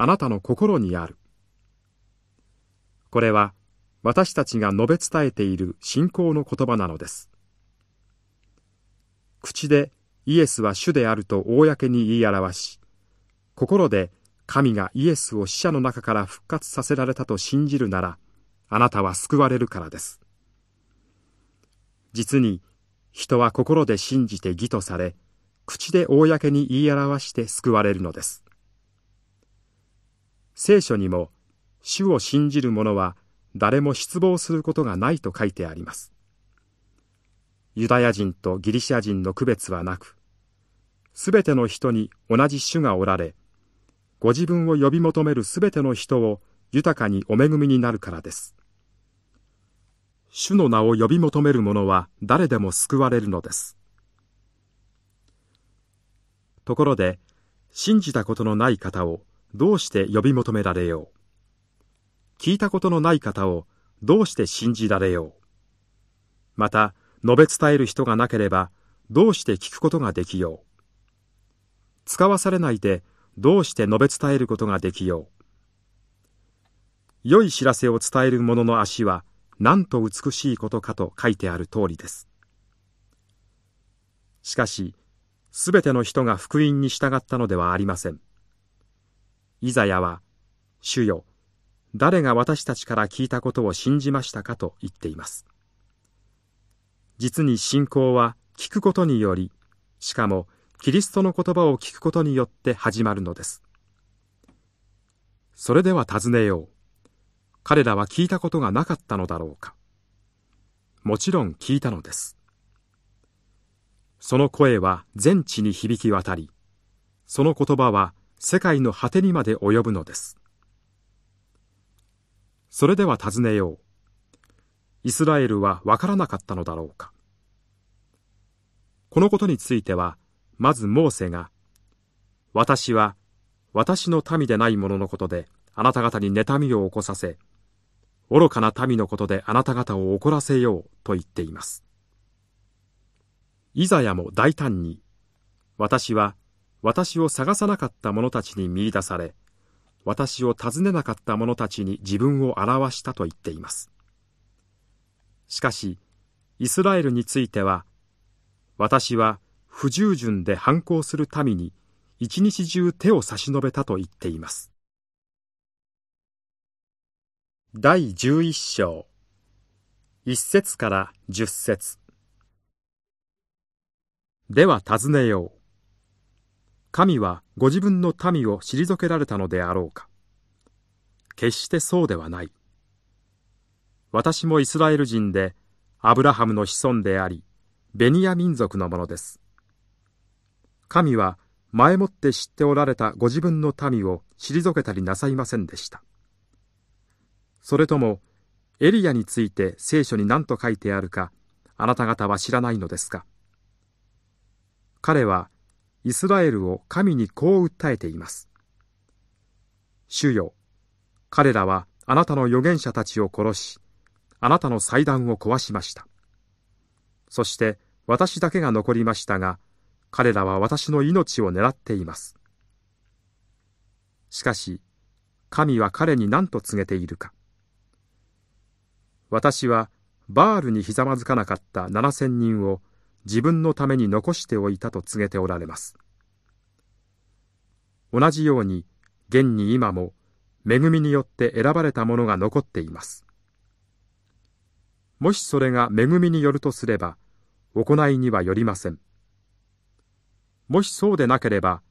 あなたの心にある。これは私たちが述べ伝えている信仰の言葉なのです。口でイエスは主であると公に言い表し心で神がイエスを死者の中から復活させられたと信じるならあなたは救われるからです。実に人は心で信じて義とされ口で公に言い表して救われるのです。聖書にも主を信じる者は誰も失望することがないと書いてあります。ユダヤ人とギリシャ人の区別はなくすべての人に同じ主がおられご自分を呼び求めるすべての人を豊かにお恵みになるからです。主の名を呼び求める者は誰でも救われるのです。ところで信じたことのない方をどうして呼び求められよう。聞いたことのない方をどうして信じられよう。また述べ伝える人がなければどうして聞くことができよう。使わされないでどうして述べ伝えることができよう。良い知らせを伝える者の足はなんと美しいことかと書いてある通りです。しかしすべての人が福音に従ったのではありません。イザヤは、主よ、誰が私たちから聞いたことを信じましたかと言っています。実に信仰は聞くことにより、しかもキリストの言葉を聞くことによって始まるのです。それでは尋ねよう。彼らは聞いたことがなかったのだろうか。もちろん聞いたのです。その声は全地に響き渡り、その言葉は世界の果てにまで及ぶのです。それでは尋ねよう。イスラエルはわからなかったのだろうか。このことについては、まずモーセが、私は私の民でない者のことであなた方に妬みを起こさせ、愚かな民のことであなた方を怒らせようと言っています。イザヤも大胆に、私は私を探さなかった者たちに見出され、私を尋ねなかった者たちに自分を表したと言っています。しかし、イスラエルについては、私は不従順で反抗する民に一日中手を差し伸べたと言っています。第十一章一節から十節では尋ねよう。神はご自分の民を退けられたのであろうか。決してそうではない。私もイスラエル人で、アブラハムの子孫であり、ベニヤ民族のものです。神は前もって知っておられたご自分の民を退けたりなさいませんでした。それともエリアについて聖書に何と書いてあるかあなた方は知らないのですか彼はイスラエルを神にこう訴えています。主よ、彼らはあなたの預言者たちを殺し、あなたの祭壇を壊しました。そして私だけが残りましたが、彼らは私の命を狙っています。しかし、神は彼に何と告げているか。私はバールにひざまずかなかった七千人を自分のために残しておいたと告げておられます。同じように現に今も恵みによって選ばれたものが残っています。もしそれが恵みによるとすれば行いにはよりません。もしそうでなければ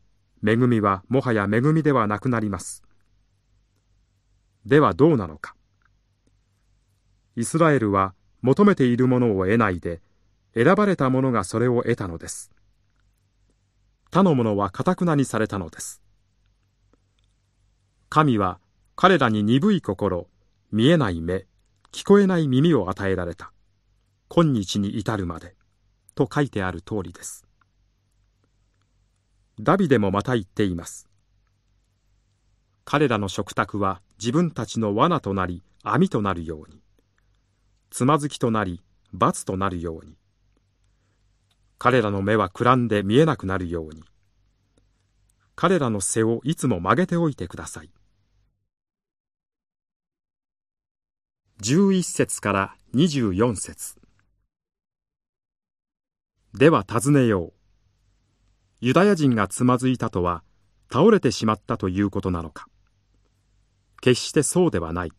恵みはもはや恵みではなくなります。ではどうなのか。イスラエルは求めているものを得ないで選ばれた者がそれを得たのです。他の者はかたくなにされたのです。神は彼らに鈍い心見えない目聞こえない耳を与えられた。今日に至るまでと書いてある通りです。ダビデもまた言っています。彼らの食卓は自分たちの罠となり網となるようにつまずきとなり罰となるように彼らの目はくらんで見えなくなるように。彼らの背をいつも曲げておいてください。11節から24節。では尋ねよう。ユダヤ人がつまずいたとは倒れてしまったということなのか。決してそうではない。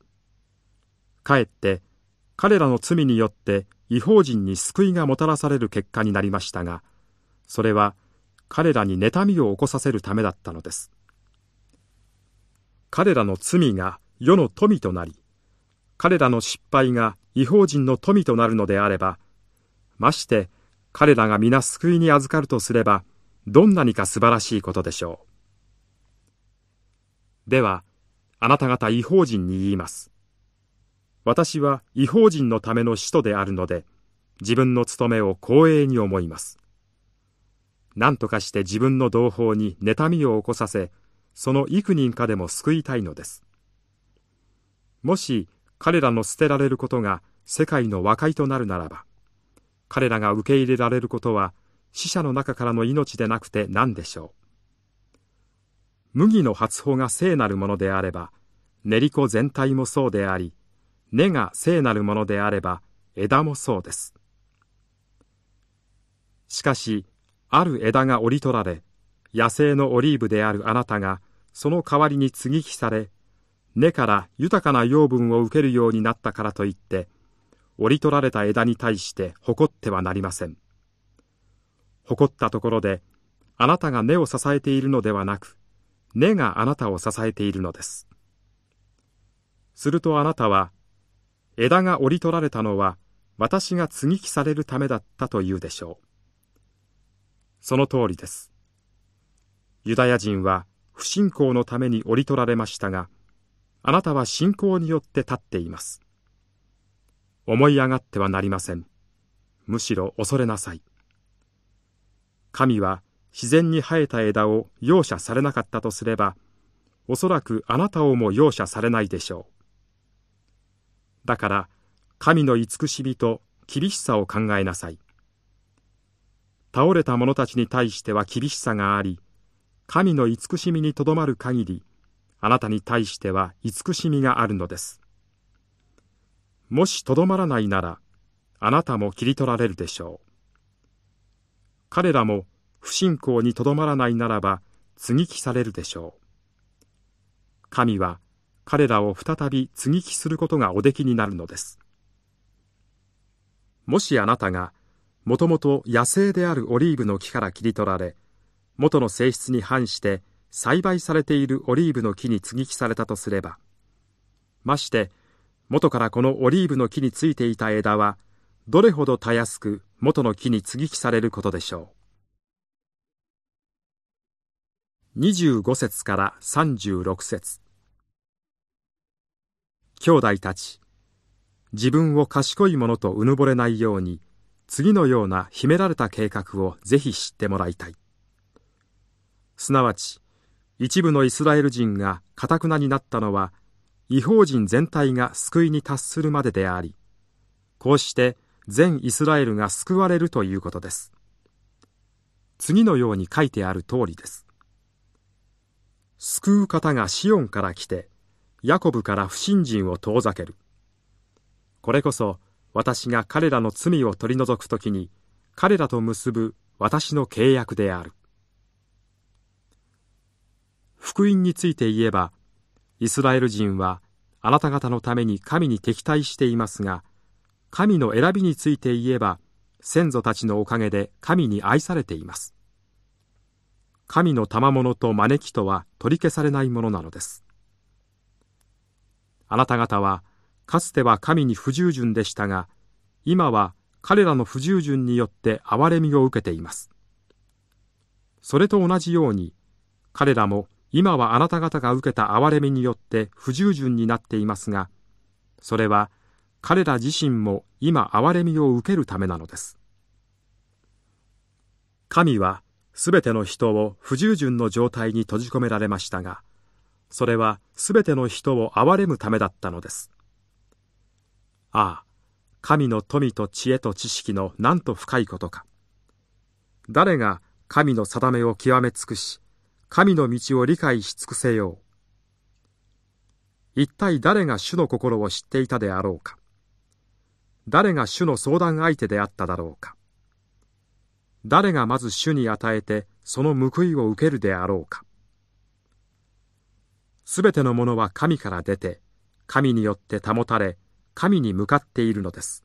かえって彼らの罪によって違法人に救いがもたらされる結果になりましたがそれは彼らに妬みを起こさせるためだったのです。彼らの罪が世の富となり彼らの失敗が違法人の富となるのであればまして彼らが皆救いに預かるとすればどんなにか素晴らしいことでしょう。ではあなた方違法人に言います。私は違法人のための使徒であるので、自分の務めを光栄に思います。何とかして自分の同胞に妬みを起こさせ、その幾人かでも救いたいのです。もし彼らの捨てられることが世界の和解となるならば、彼らが受け入れられることは死者の中からの命でなくて何でしょう。麦の発砲が聖なるものであれば、練り粉全体もそうであり、根が聖なるものであれば枝もそうです。しかしある枝が折り取られ野生のオリーブであるあなたがその代わりに接ぎ木され根から豊かな養分を受けるようになったからといって折り取られた枝に対して誇ってはなりません。誇ったところであなたが根を支えているのではなく根があなたを支えているのです。するとあなたは枝が折り取られたのは私が接ぎ木されるためだったと言うでしょう。その通りです。ユダヤ人は不信仰のために折り取られましたがあなたは信仰によって立っています。思い上がってはなりません。むしろ恐れなさい。神は自然に生えた枝を容赦されなかったとすればおそらくあなたをも容赦されないでしょう。だから神の慈しみと厳しさを考えなさい。倒れた者たちに対しては厳しさがあり神の慈しみにとどまる限りあなたに対しては慈しみがあるのです。もしとどまらないならあなたも切り取られるでしょう。彼らも不信仰にとどまらないならば接ぎ木されるでしょう。神は彼らを再び接ぎ木することがおできになるのです。もしあなたがもともと野生であるオリーブの木から切り取られ元の性質に反して栽培されているオリーブの木に接ぎ木されたとすればまして元からこのオリーブの木についていた枝はどれほどたやすく元の木に接ぎ木されることでしょう。25節から36節。兄弟たち。自分を賢い者とうぬぼれないように次のような秘められた計画をぜひ知ってもらいたい。すなわち一部のイスラエル人がかたくなになったのは違法人全体が救いに達するまででありこうして全イスラエルが救われるということです。次のように書いてある通りです。救う方がシオンから来てヤコブから不信心を遠ざける。これこそ私が彼らの罪を取り除くときに彼らと結ぶ私の契約である。福音について言えばイスラエル人はあなた方のために神に敵対していますが神の選びについて言えば先祖たちのおかげで神に愛されています。神の賜物と招きとは取り消されないものなのです。あなた方はかつては神に不従順でしたが今は彼らの不従順によって憐れみを受けています。それと同じように彼らも今はあなた方が受けた憐れみによって不従順になっていますがそれは彼ら自身も今憐れみを受けるためなのです。神はすべての人を不従順の状態に閉じ込められましたがそれはすべての人を憐れむためだったのです。ああ神の富と知恵と知識のなんと深いことか。誰が神の定めを極め尽くし神の道を理解し尽くせよう。一体誰が主の心を知っていたであろうか。誰が主の相談相手であっただろうか。誰がまず主に与えてその報いを受けるであろうか。すべてのものは神から出て神によって保たれ神に向かっているのです。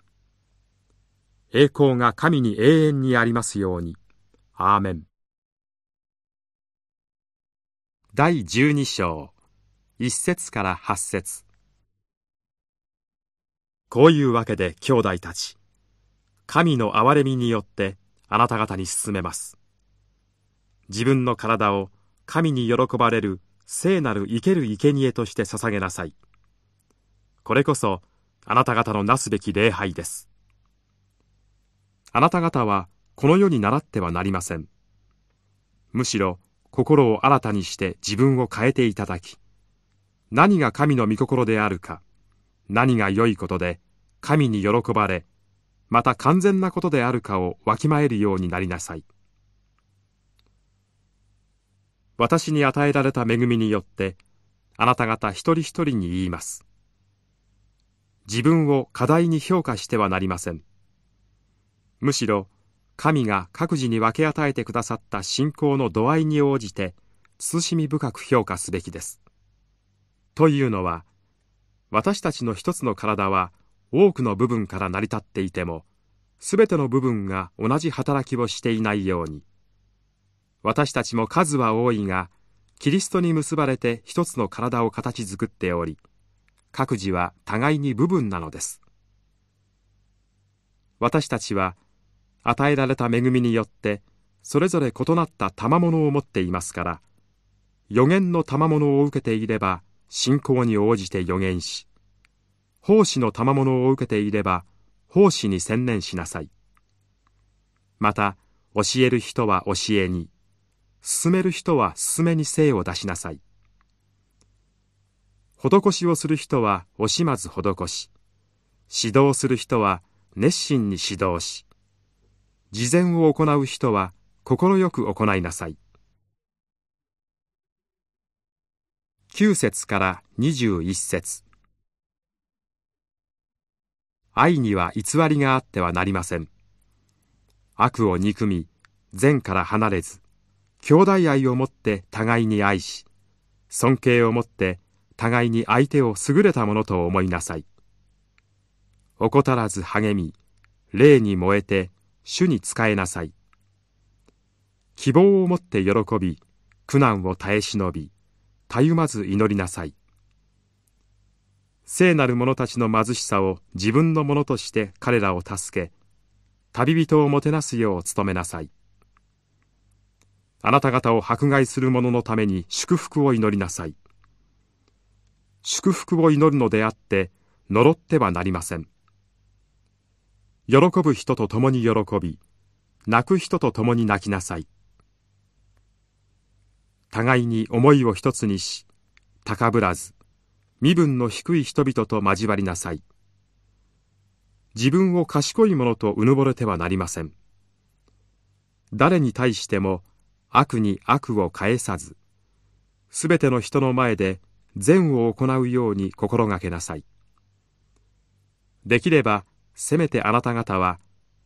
栄光が神に永遠にありますように。アーメン。第十二章、一節から八節。こういうわけで兄弟たち、神の憐れみによってあなた方に進めます。自分の体を神に喜ばれる聖なる生ける生贄として捧げなさい。これこそあなた方のなすべき礼拝です。あなた方はこの世に習ってはなりません。むしろ心を新たにして自分を変えていただき、何が神の御心であるか、何が良いことで神に喜ばれ、また完全なことであるかをわきまえるようになりなさい。私に与えられた恵みによって、あなた方一人一人に言います。自分を過大に評価してはなりませんむしろ神が各自に分け与えてくださった信仰の度合いに応じて慎み深く評価すべきです。というのは私たちの一つの体は多くの部分から成り立っていてもすべての部分が同じ働きをしていないように私たちも数は多いがキリストに結ばれて一つの体を形作っており各自は互いに部分なのです。私たちは与えられた恵みによってそれぞれ異なった賜物を持っていますから予言の賜物を受けていれば信仰に応じて予言し奉仕の賜物を受けていれば奉仕に専念しなさい。また教える人は教えに進める人は進めに精を出しなさい。施しをする人は惜しまず施し。指導する人は熱心に指導し。事前を行う人は快く行いなさい。9節から21節。愛には偽りがあってはなりません。悪を憎み善から離れず。兄弟愛をもって互いに愛し尊敬をもって互いに相手を優れたものと思いなさい。怠らず励み霊に燃えて主に仕えなさい。希望をもって喜び苦難を耐え忍びたゆまず祈りなさい。聖なる者たちの貧しさを自分のものとして彼らを助け旅人をもてなすよう努めなさい。あなた方を迫害する者のために祝福を祈りなさい。祝福を祈るのであって呪ってはなりません。喜ぶ人と共に喜び泣く人と共に泣きなさい。互いに思いを一つにし高ぶらず身分の低い人々と交わりなさい。自分を賢い者とうぬぼれてはなりません。誰に対しても悪に悪を返さずすべての人の前で善を行うように心がけなさい。できればせめてあなた方は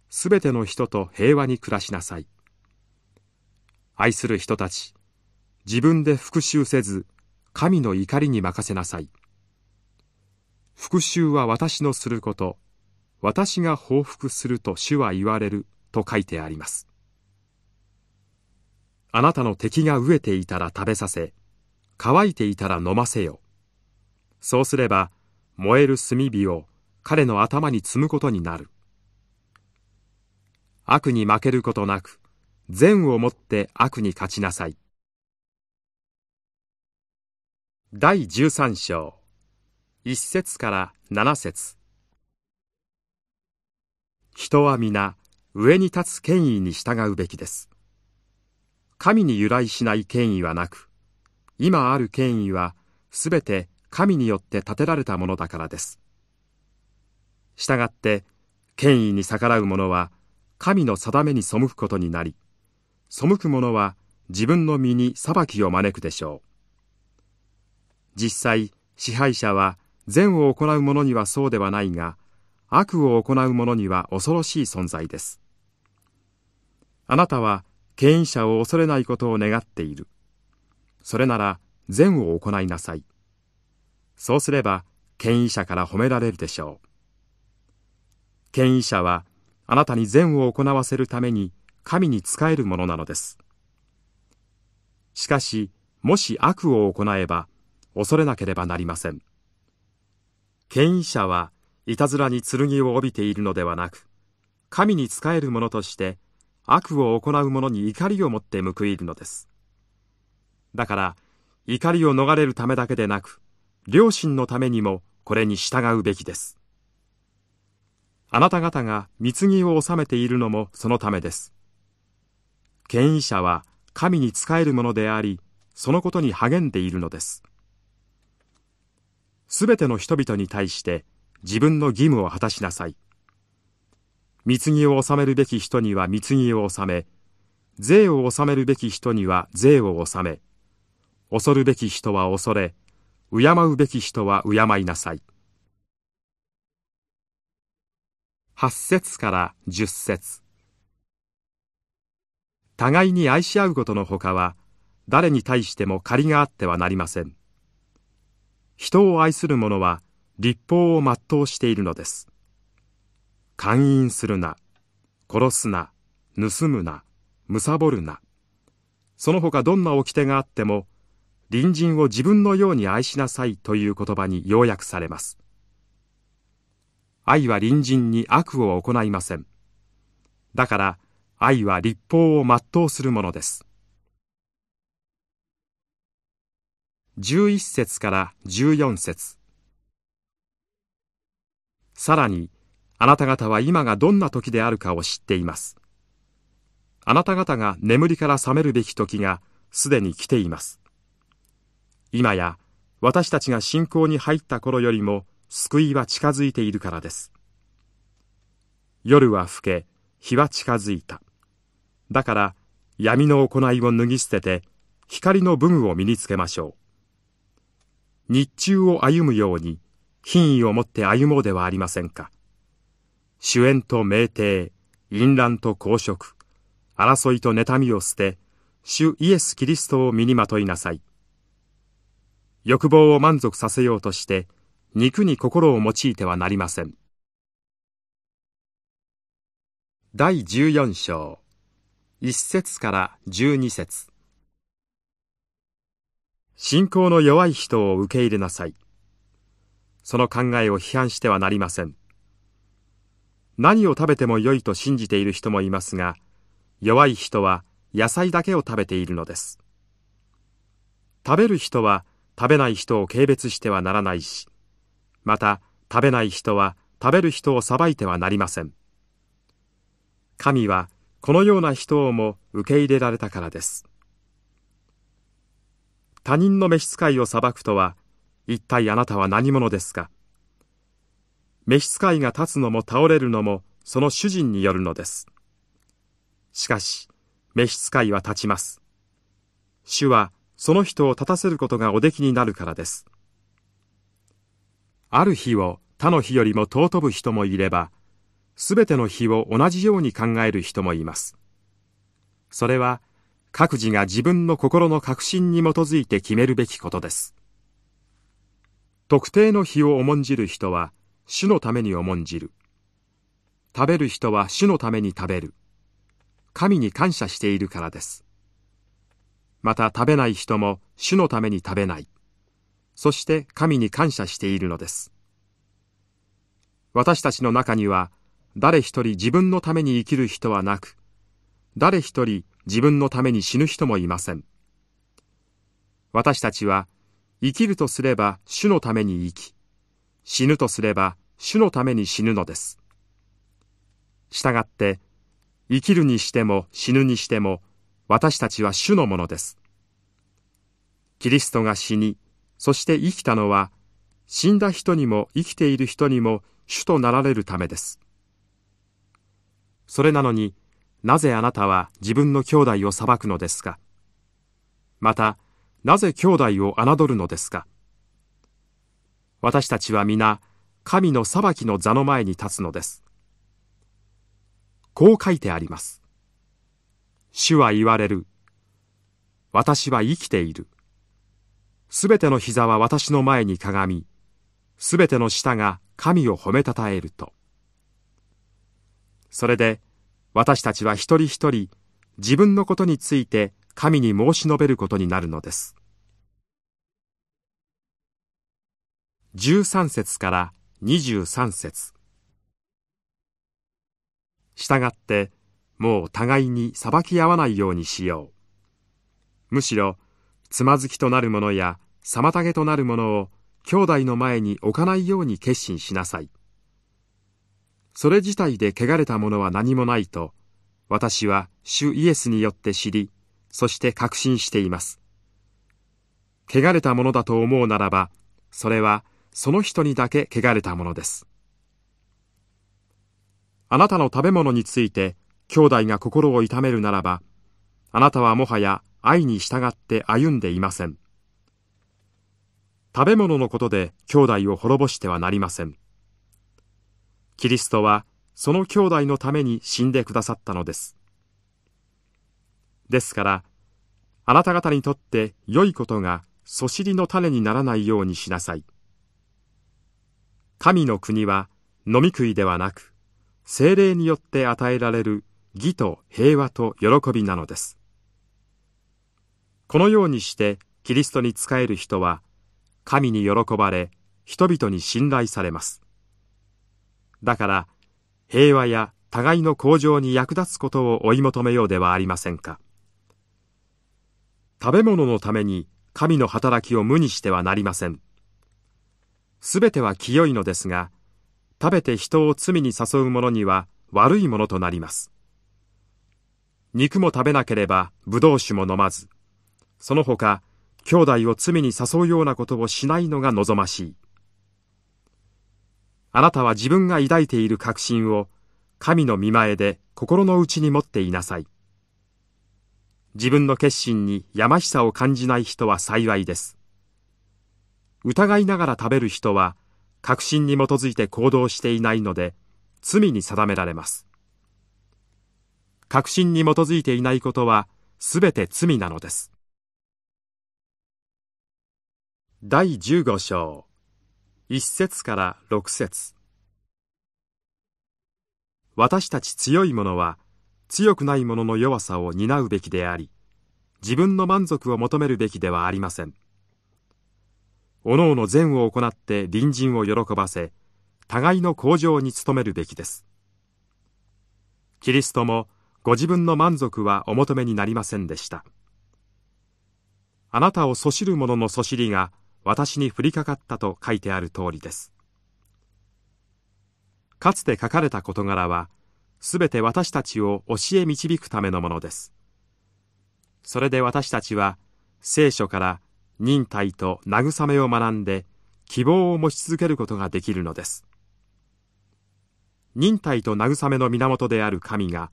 すべての人と平和に暮らしなさい。愛する人たち自分で復讐せず神の怒りに任せなさい。復讐は私のすること私が報復すると主は言われると書いてあります。あなたの敵が飢えていたら食べさせ乾いていたら飲ませよ。そうすれば燃える炭火を彼の頭に積むことになる。悪に負けることなく善をもって悪に勝ちなさい。第13章1節から7節。人は皆上に立つ権威に従うべきです。神に由来しない権威はなく今ある権威はすべて神によって建てられたものだからです。したがって権威に逆らう者は神の定めに背くことになり背く者は自分の身に裁きを招くでしょう。実際支配者は善を行う者にはそうではないが悪を行う者には恐ろしい存在です。あなたは権威者を恐れないことを願っている。それなら善を行いなさい。そうすれば権威者から褒められるでしょう。権威者はあなたに善を行わせるために神に仕えるものなのです。しかしもし悪を行えば恐れなければなりません。権威者はいたずらに剣を帯びているのではなく神に仕える者として悪を行う者に怒りを持って報いるのです。だから怒りを逃れるためだけでなく良心のためにもこれに従うべきです。あなた方が貢ぎを納めているのもそのためです。権威者は神に仕えるものでありそのことに励んでいるのです。すべての人々に対して自分の義務を果たしなさい。貢ぎを納めるべき人には貢ぎを納め、税を納めるべき人には税を納め、恐るべき人は恐れ、敬うべき人は敬いなさい。八節から十節。互いに愛し合うことのほかは誰に対しても借りがあってはなりません。人を愛する者は立法を全うしているのです。勧誘するな。殺すな。盗むな。貪るな。その他どんな掟があっても隣人を自分のように愛しなさい。という言葉に要約されます。愛は隣人に悪を行いません。だから愛は立法を全うするものです。11節から14節。さらにあなた方は今がどんな時であるかを知っていますあなた方が眠りから覚めるべき時がすでに来ています。今や私たちが信仰に入った頃よりも救いは近づいているからです。夜は更け、日は近づいた。だから闇の行いを脱ぎ捨てて光の武具を身につけましょう。日中を歩むように品位を持って歩もうではありませんか。主演と酩酊、淫乱と公職、争いと妬みを捨て、主イエス・キリストを身にまといなさい。欲望を満足させようとして、肉に心を用いてはなりません。第14章、1節から12節信仰の弱い人を受け入れなさい。その考えを批判してはなりません。何を食べても良いと信じている人もいますが、弱い人は野菜だけを食べているのです。食べる人は食べない人を軽蔑してはならないしまた食べない人は食べる人を裁いてはなりません。神はこのような人をも受け入れられたからです。他人の召使いを裁くとは一体あなたは何者ですか？召使いが立つのも倒れるのもその主人によるのですしかし、召使いは立ちます。主はその人を立たせることがおできになるからです。ある日を他の日よりも尊ぶ人もいれば、すべての日を同じように考える人もいます。それは、各自が自分の心の確信に基づいて決めるべきことです。特定の日を重んじる人は、主のために重んじる。食べる人は主のために食べる。神に感謝しているからです。また食べない人も主のために食べない。そして神に感謝しているのです。私たちの中には誰一人自分のために生きる人はなく、誰一人自分のために死ぬ人もいません。私たちは生きるとすれば主のために生き、死ぬとすれば主のために死ぬのです。したがって生きるにしても死ぬにしても私たちは主のものです。キリストが死に、そして生きたのは、死んだ人にも生きている人にも主となられるためです。それなのになぜあなたは自分の兄弟を裁くのですか？また、なぜ兄弟を侮るのですか？私たちは皆、神の裁きの座の前に立つのです。こう書いてあります。主は言われる。私は生きている。すべての膝は私の前にかがみ、すべての舌が神を褒めたたえると。それで私たちは一人一人自分のことについて神に申し述べることになるのです。13節から23節したがってもう互いに裁き合わないようにしよう。むしろつまずきとなるものや妨げとなるものを兄弟の前に置かないように決心しなさい。それ自体で汚れたものは何もないと私は主イエスによって知り、そして確信しています。汚れたものだと思うならば、それはその人にだけ汚れたものです。あなたの食べ物について兄弟が心を痛めるならば、あなたはもはや愛に従って歩んでいません。食べ物のことで兄弟を滅ぼしてはなりません。キリストはその兄弟のために死んでくださったのです。ですからあなた方にとって良いことがそしりの種にならないようにしなさい神の国は飲み食いではなく精霊によって与えられる義と平和と喜びなのです。このようにしてキリストに仕える人は神に喜ばれ人々に信頼されます。だから平和や互いの向上に役立つことを追い求めようではありませんか。食べ物のために神の働きを無にしてはなりません。すべては清いのですが食べて人を罪に誘う者には悪いものとなります。肉も食べなければ葡萄酒も飲まずその他兄弟を罪に誘うようなことをしないのが望ましい。あなたは自分が抱いている確信を神の見前で心の内に持っていなさい。自分の決心にやましさを感じない人は幸いです。疑いながら食べる人は確信に基づいて行動していないので罪に定められます。確信に基づいていないことはすべて罪なのです。第15章1節から6節。私たち強い者は強くない者の弱さを担うべきであり自分の満足を求めるべきではありません。おのおの善を行って隣人を喜ばせ互いの向上に努めるべきですキリストもご自分の満足はお求めになりませんでしたあなたをそしる者のそしりが私に降りかかったと書いてある通りです。かつて書かれた事柄は、すべて私たちを教え導くためのものです。それで私たちは、聖書から忍耐と慰めを学んで、希望を持ち続けることができるのです。忍耐と慰めの源である神が、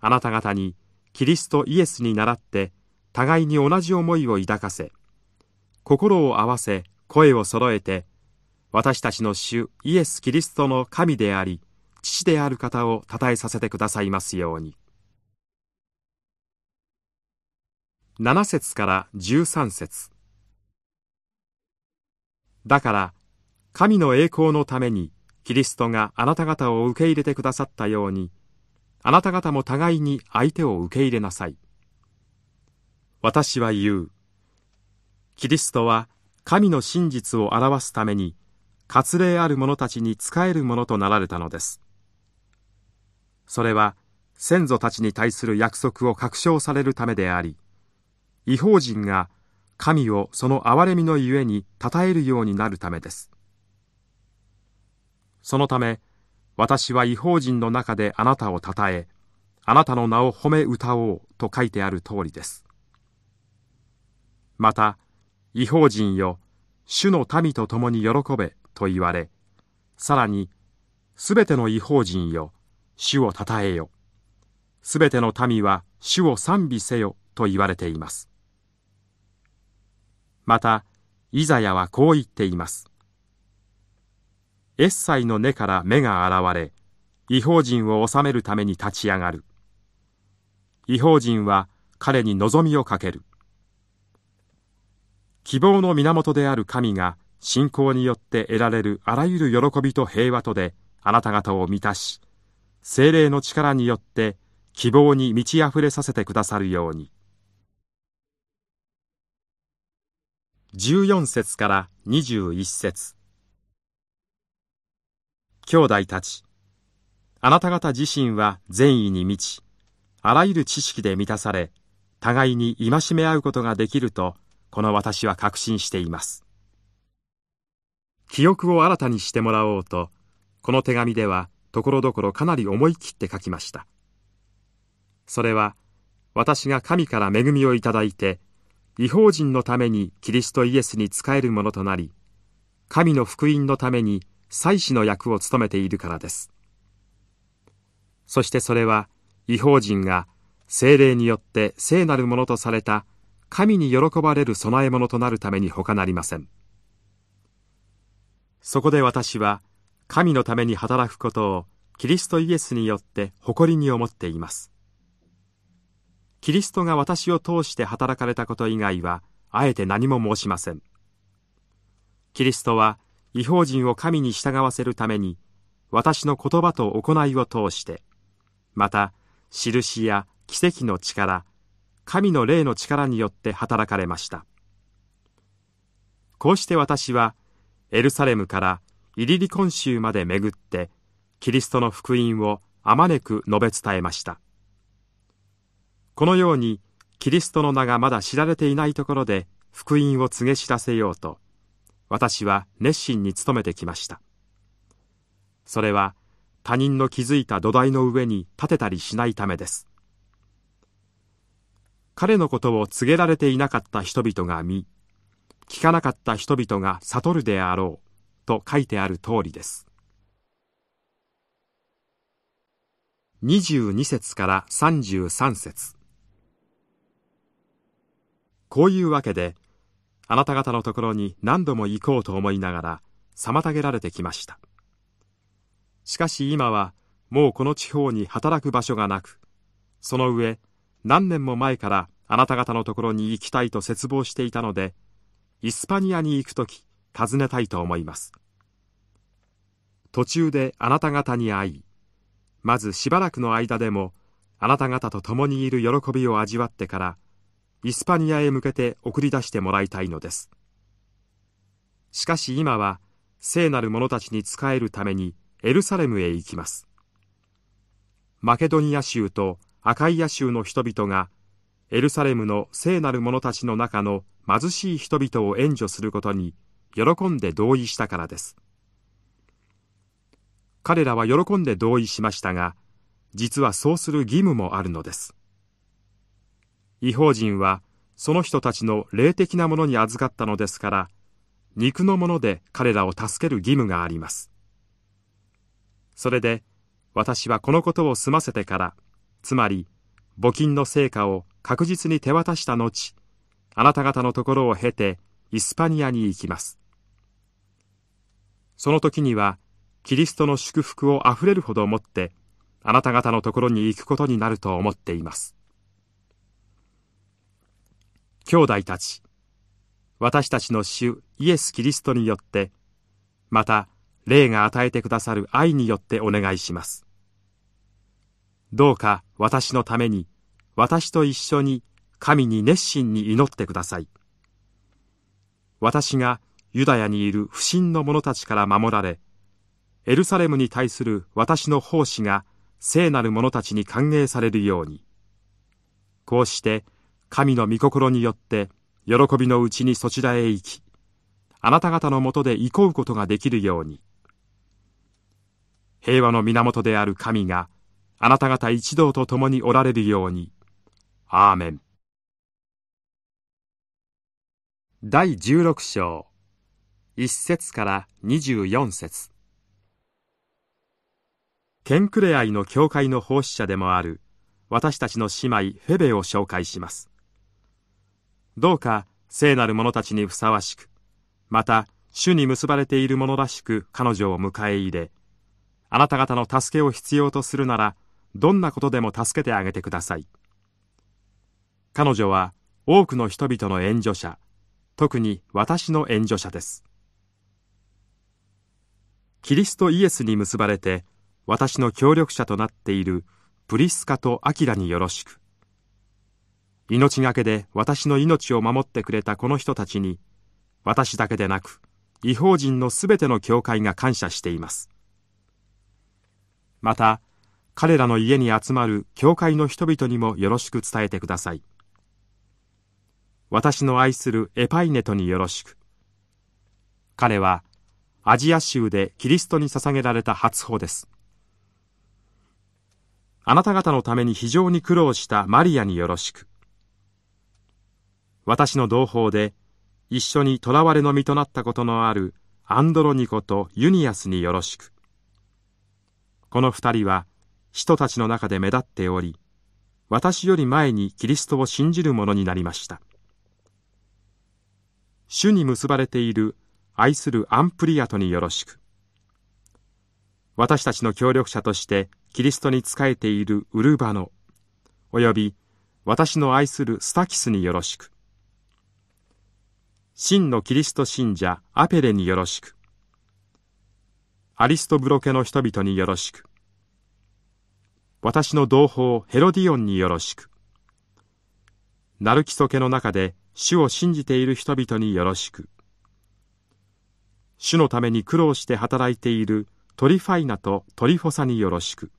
あなた方にキリストイエスに倣って、互いに同じ思いを抱かせ、心を合わせ声を揃えて私たちの主イエス・キリストの神であり父である方を称えさせてくださいますように7節から13節だから神の栄光のためにキリストがあなた方を受け入れてくださったようにあなた方も互いに相手を受け入れなさい。私は言う。キリストは神の真実を表すために割礼ある者たちに仕えるものとなられたのです。それは先祖たちに対する約束を確証されるためであり違法人が神をその憐れみのゆえに称えるようになるためです。そのため私は違法人の中であなたを称えあなたの名を褒め歌おうと書いてある通りです。また違法人よ主の民と共に喜べと言われさらにすべての違法人よ主をたたえよ。すべての民は主を賛美せよと言われています。またイザヤはこう言っています。エッサイの根から目が現れ違法人を治めるために立ち上がる。違法人は彼に望みをかける。希望の源である神が信仰によって得られるあらゆる喜びと平和とであなた方を満たし精霊の力によって希望に満ち溢れさせてくださるように。14節から21節。兄弟たちあなた方自身は善意に満ちあらゆる知識で満たされ互いに戒め合うことができるとこの私は確信しています。記憶を新たにしてもらおうとこの手紙ではところどころかなり思い切って書きました。それは私が神から恵みをいただいて違法人のためにキリストイエスに仕えるものとなり神の福音のために祭司の役を務めているからです。そしてそれは違法人が精霊によって聖なるものとされた神に喜ばれる供え物となるために他なりません。そこで私は神のために働くことをキリストイエスによって誇りに思っています。キリストが私を通して働かれたこと以外はあえて何も申しません。キリストは違法人を神に従わせるために私の言葉と行いを通してまた印や奇跡の力神の霊の力によって働かれました。こうして私はエルサレムからイリリコン州まで巡ってキリストの福音をあまねく述べ伝えました。このようにキリストの名がまだ知られていないところで福音を告げ知らせようと私は熱心に努めてきました。それは他人の築いた土台の上に立てたりしないためです。彼のことを告げられていなかった人々が見聞かなかった人々が悟るであろうと書いてある通りです。22節から33節。こういうわけであなた方のところに何度も行こうと思いながら妨げられてきました。しかし今はもうこの地方に働く場所がなくその上何年も前からあなた方のところに行きたいと切望していたのでイスパニアに行くとき訪ねたいと思います。途中であなた方に会いまずしばらくの間でもあなた方と共にいる喜びを味わってからイスパニアへ向けて送り出してもらいたいのです。しかし今は聖なる者たちに仕えるためにエルサレムへ行きます。マケドニア州とアカイア州の人々がエルサレムの聖なる者たちの中の貧しい人々を援助することに喜んで同意したからです。彼らは喜んで同意しましたが実はそうする義務もあるのです。違法人はその人たちの霊的なものに預かったのですから肉のもので彼らを助ける義務があります。それで私はこのことを済ませてからつまり募金の成果を確実に手渡した後あなた方のところを経てイスパニアに行きます。その時にはキリストの祝福をあふれるほど持ってあなた方のところに行くことになると思っています。兄弟たち。私たちの主イエス・キリストによってまた霊が与えてくださる愛によってお願いします。どうか私のために私と一緒に神に熱心に祈ってください。私がユダヤにいる不信の者たちから守られエルサレムに対する私の奉仕が聖なる者たちに歓迎されるように。こうして神の御心によって喜びのうちにそちらへ行きあなた方のもとで憩うことができるように。平和の源である神があなた方一同と共におられるように。アーメン。第16章1節から24節。ケンクレアイの教会の奉仕者でもある私たちの姉妹フェベを紹介します。どうか聖なる者たちにふさわしくまた主に結ばれている者らしく彼女を迎え入れあなた方の助けを必要とするならどんなことでも助けてあげてください。彼女は多くの人々の援助者特に私の援助者です。キリストイエスに結ばれて私の協力者となっているプリスカとアキラによろしく。命がけで私の命を守ってくれたこの人たちに私だけでなく違法人のすべての教会が感謝しています。また彼らの家に集まる教会の人々にもよろしく伝えてください。私の愛するエパイネトによろしく。彼はアジア州でキリストに捧げられた初歩です。あなた方のために非常に苦労したマリアによろしく。私の同胞で一緒に囚われの身となったことのあるアンドロニコとユニアスによろしく。この二人は人たちの中で目立っており、私より前にキリストを信じる者になりました。主に結ばれている愛するアンプリアトによろしく。私たちの協力者としてキリストに仕えているウルバノ、および私の愛するスタキスによろしく。真のキリスト信者アペレによろしく。アリストブロケの人々によろしく。私の同胞ヘロディオンによろしく。ナルキソ家の中で主を信じている人々によろしく。主のために苦労して働いているトリファイナとトリフォサによろしく。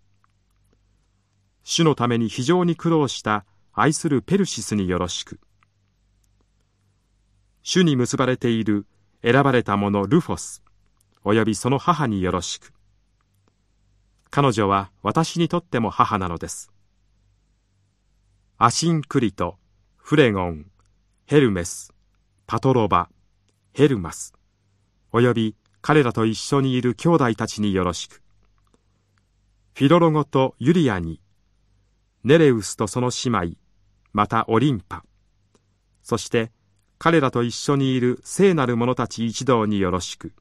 主のために非常に苦労した愛するペルシスによろしく。主に結ばれている選ばれた者ルフォス、およびその母によろしく。彼女は私にとっても母なのです。アシンクリト、フレゴン、ヘルメス、パトロバ、ヘルマス、および彼らと一緒にいる兄弟たちによろしく。フィロロゴとユリアに、ネレウスとその姉妹、またオリンパ、そして彼らと一緒にいる聖なる者たち一同によろしく。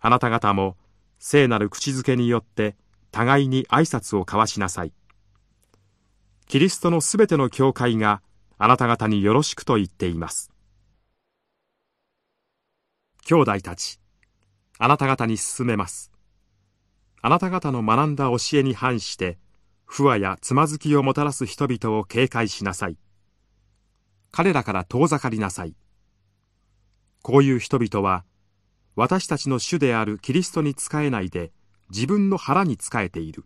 あなた方も聖なる口づけによって互いに挨拶を交わしなさい。キリストのすべての教会があなた方によろしくと言っています。兄弟たち、あなた方に進めます。あなた方の学んだ教えに反して、不和やつまずきをもたらす人々を警戒しなさい。彼らから遠ざかりなさい。こういう人々は、私たちの主であるキリストに仕えないで、自分の腹に仕えている。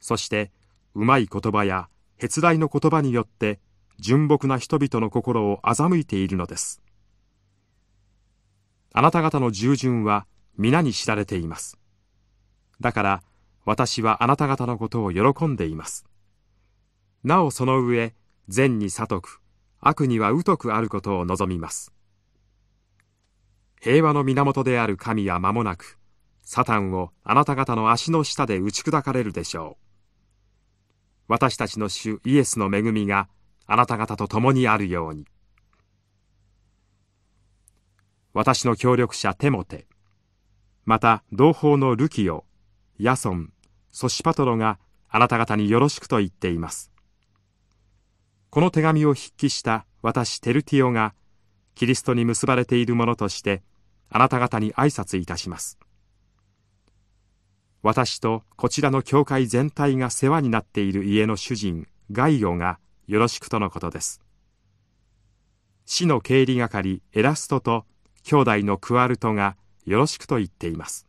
そして、うまい言葉や、へつらいの言葉によって、純朴な人々の心を欺いているのです。あなた方の従順は皆に知られています。だから、私はあなた方のことを喜んでいます。なおその上、善に悟く、悪には疎くあることを望みます。平和の源である神は間もなく、サタンをあなた方の足の下で打ち砕かれるでしょう。私たちの主イエスの恵みがあなた方と共にあるように。私の協力者テモテ、また同胞のルキオ、ヤソン、ソシパトロがあなた方によろしくと言っています。この手紙を筆記した私テルティオがキリストに結ばれているものとしてあなた方に挨拶いたします。私とこちらの教会全体が世話になっている家の主人ガイオがよろしくとのことです。市の経理係エラストと兄弟のクワルトがよろしくと言っています。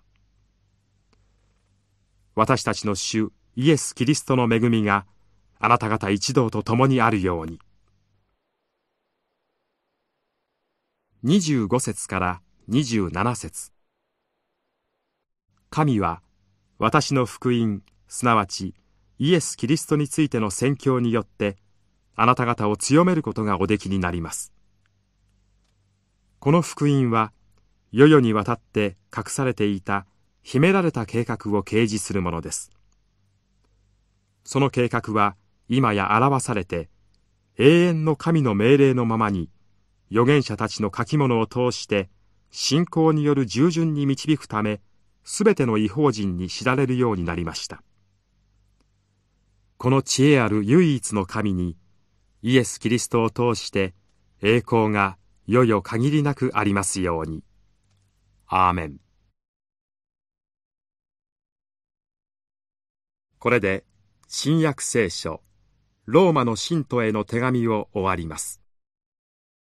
私たちの主イエス・キリストの恵みがあなた方一同と共にあるように。25節から27節。神は私の福音すなわちイエス・キリストについての宣教によってあなた方を強めることがおできになります。この福音は世々にわたって隠されていた秘められた計画を掲示するものです。その計画は今や表されて永遠の神の命令のままに預言者たちの書き物を通して信仰による従順に導くためすべての違法人に知られるようになりました。この知恵ある唯一の神にイエス・キリストを通して栄光がいよいよ限りなくありますように。アーメン。これで新約聖書。ローマの信徒への手紙を終わります。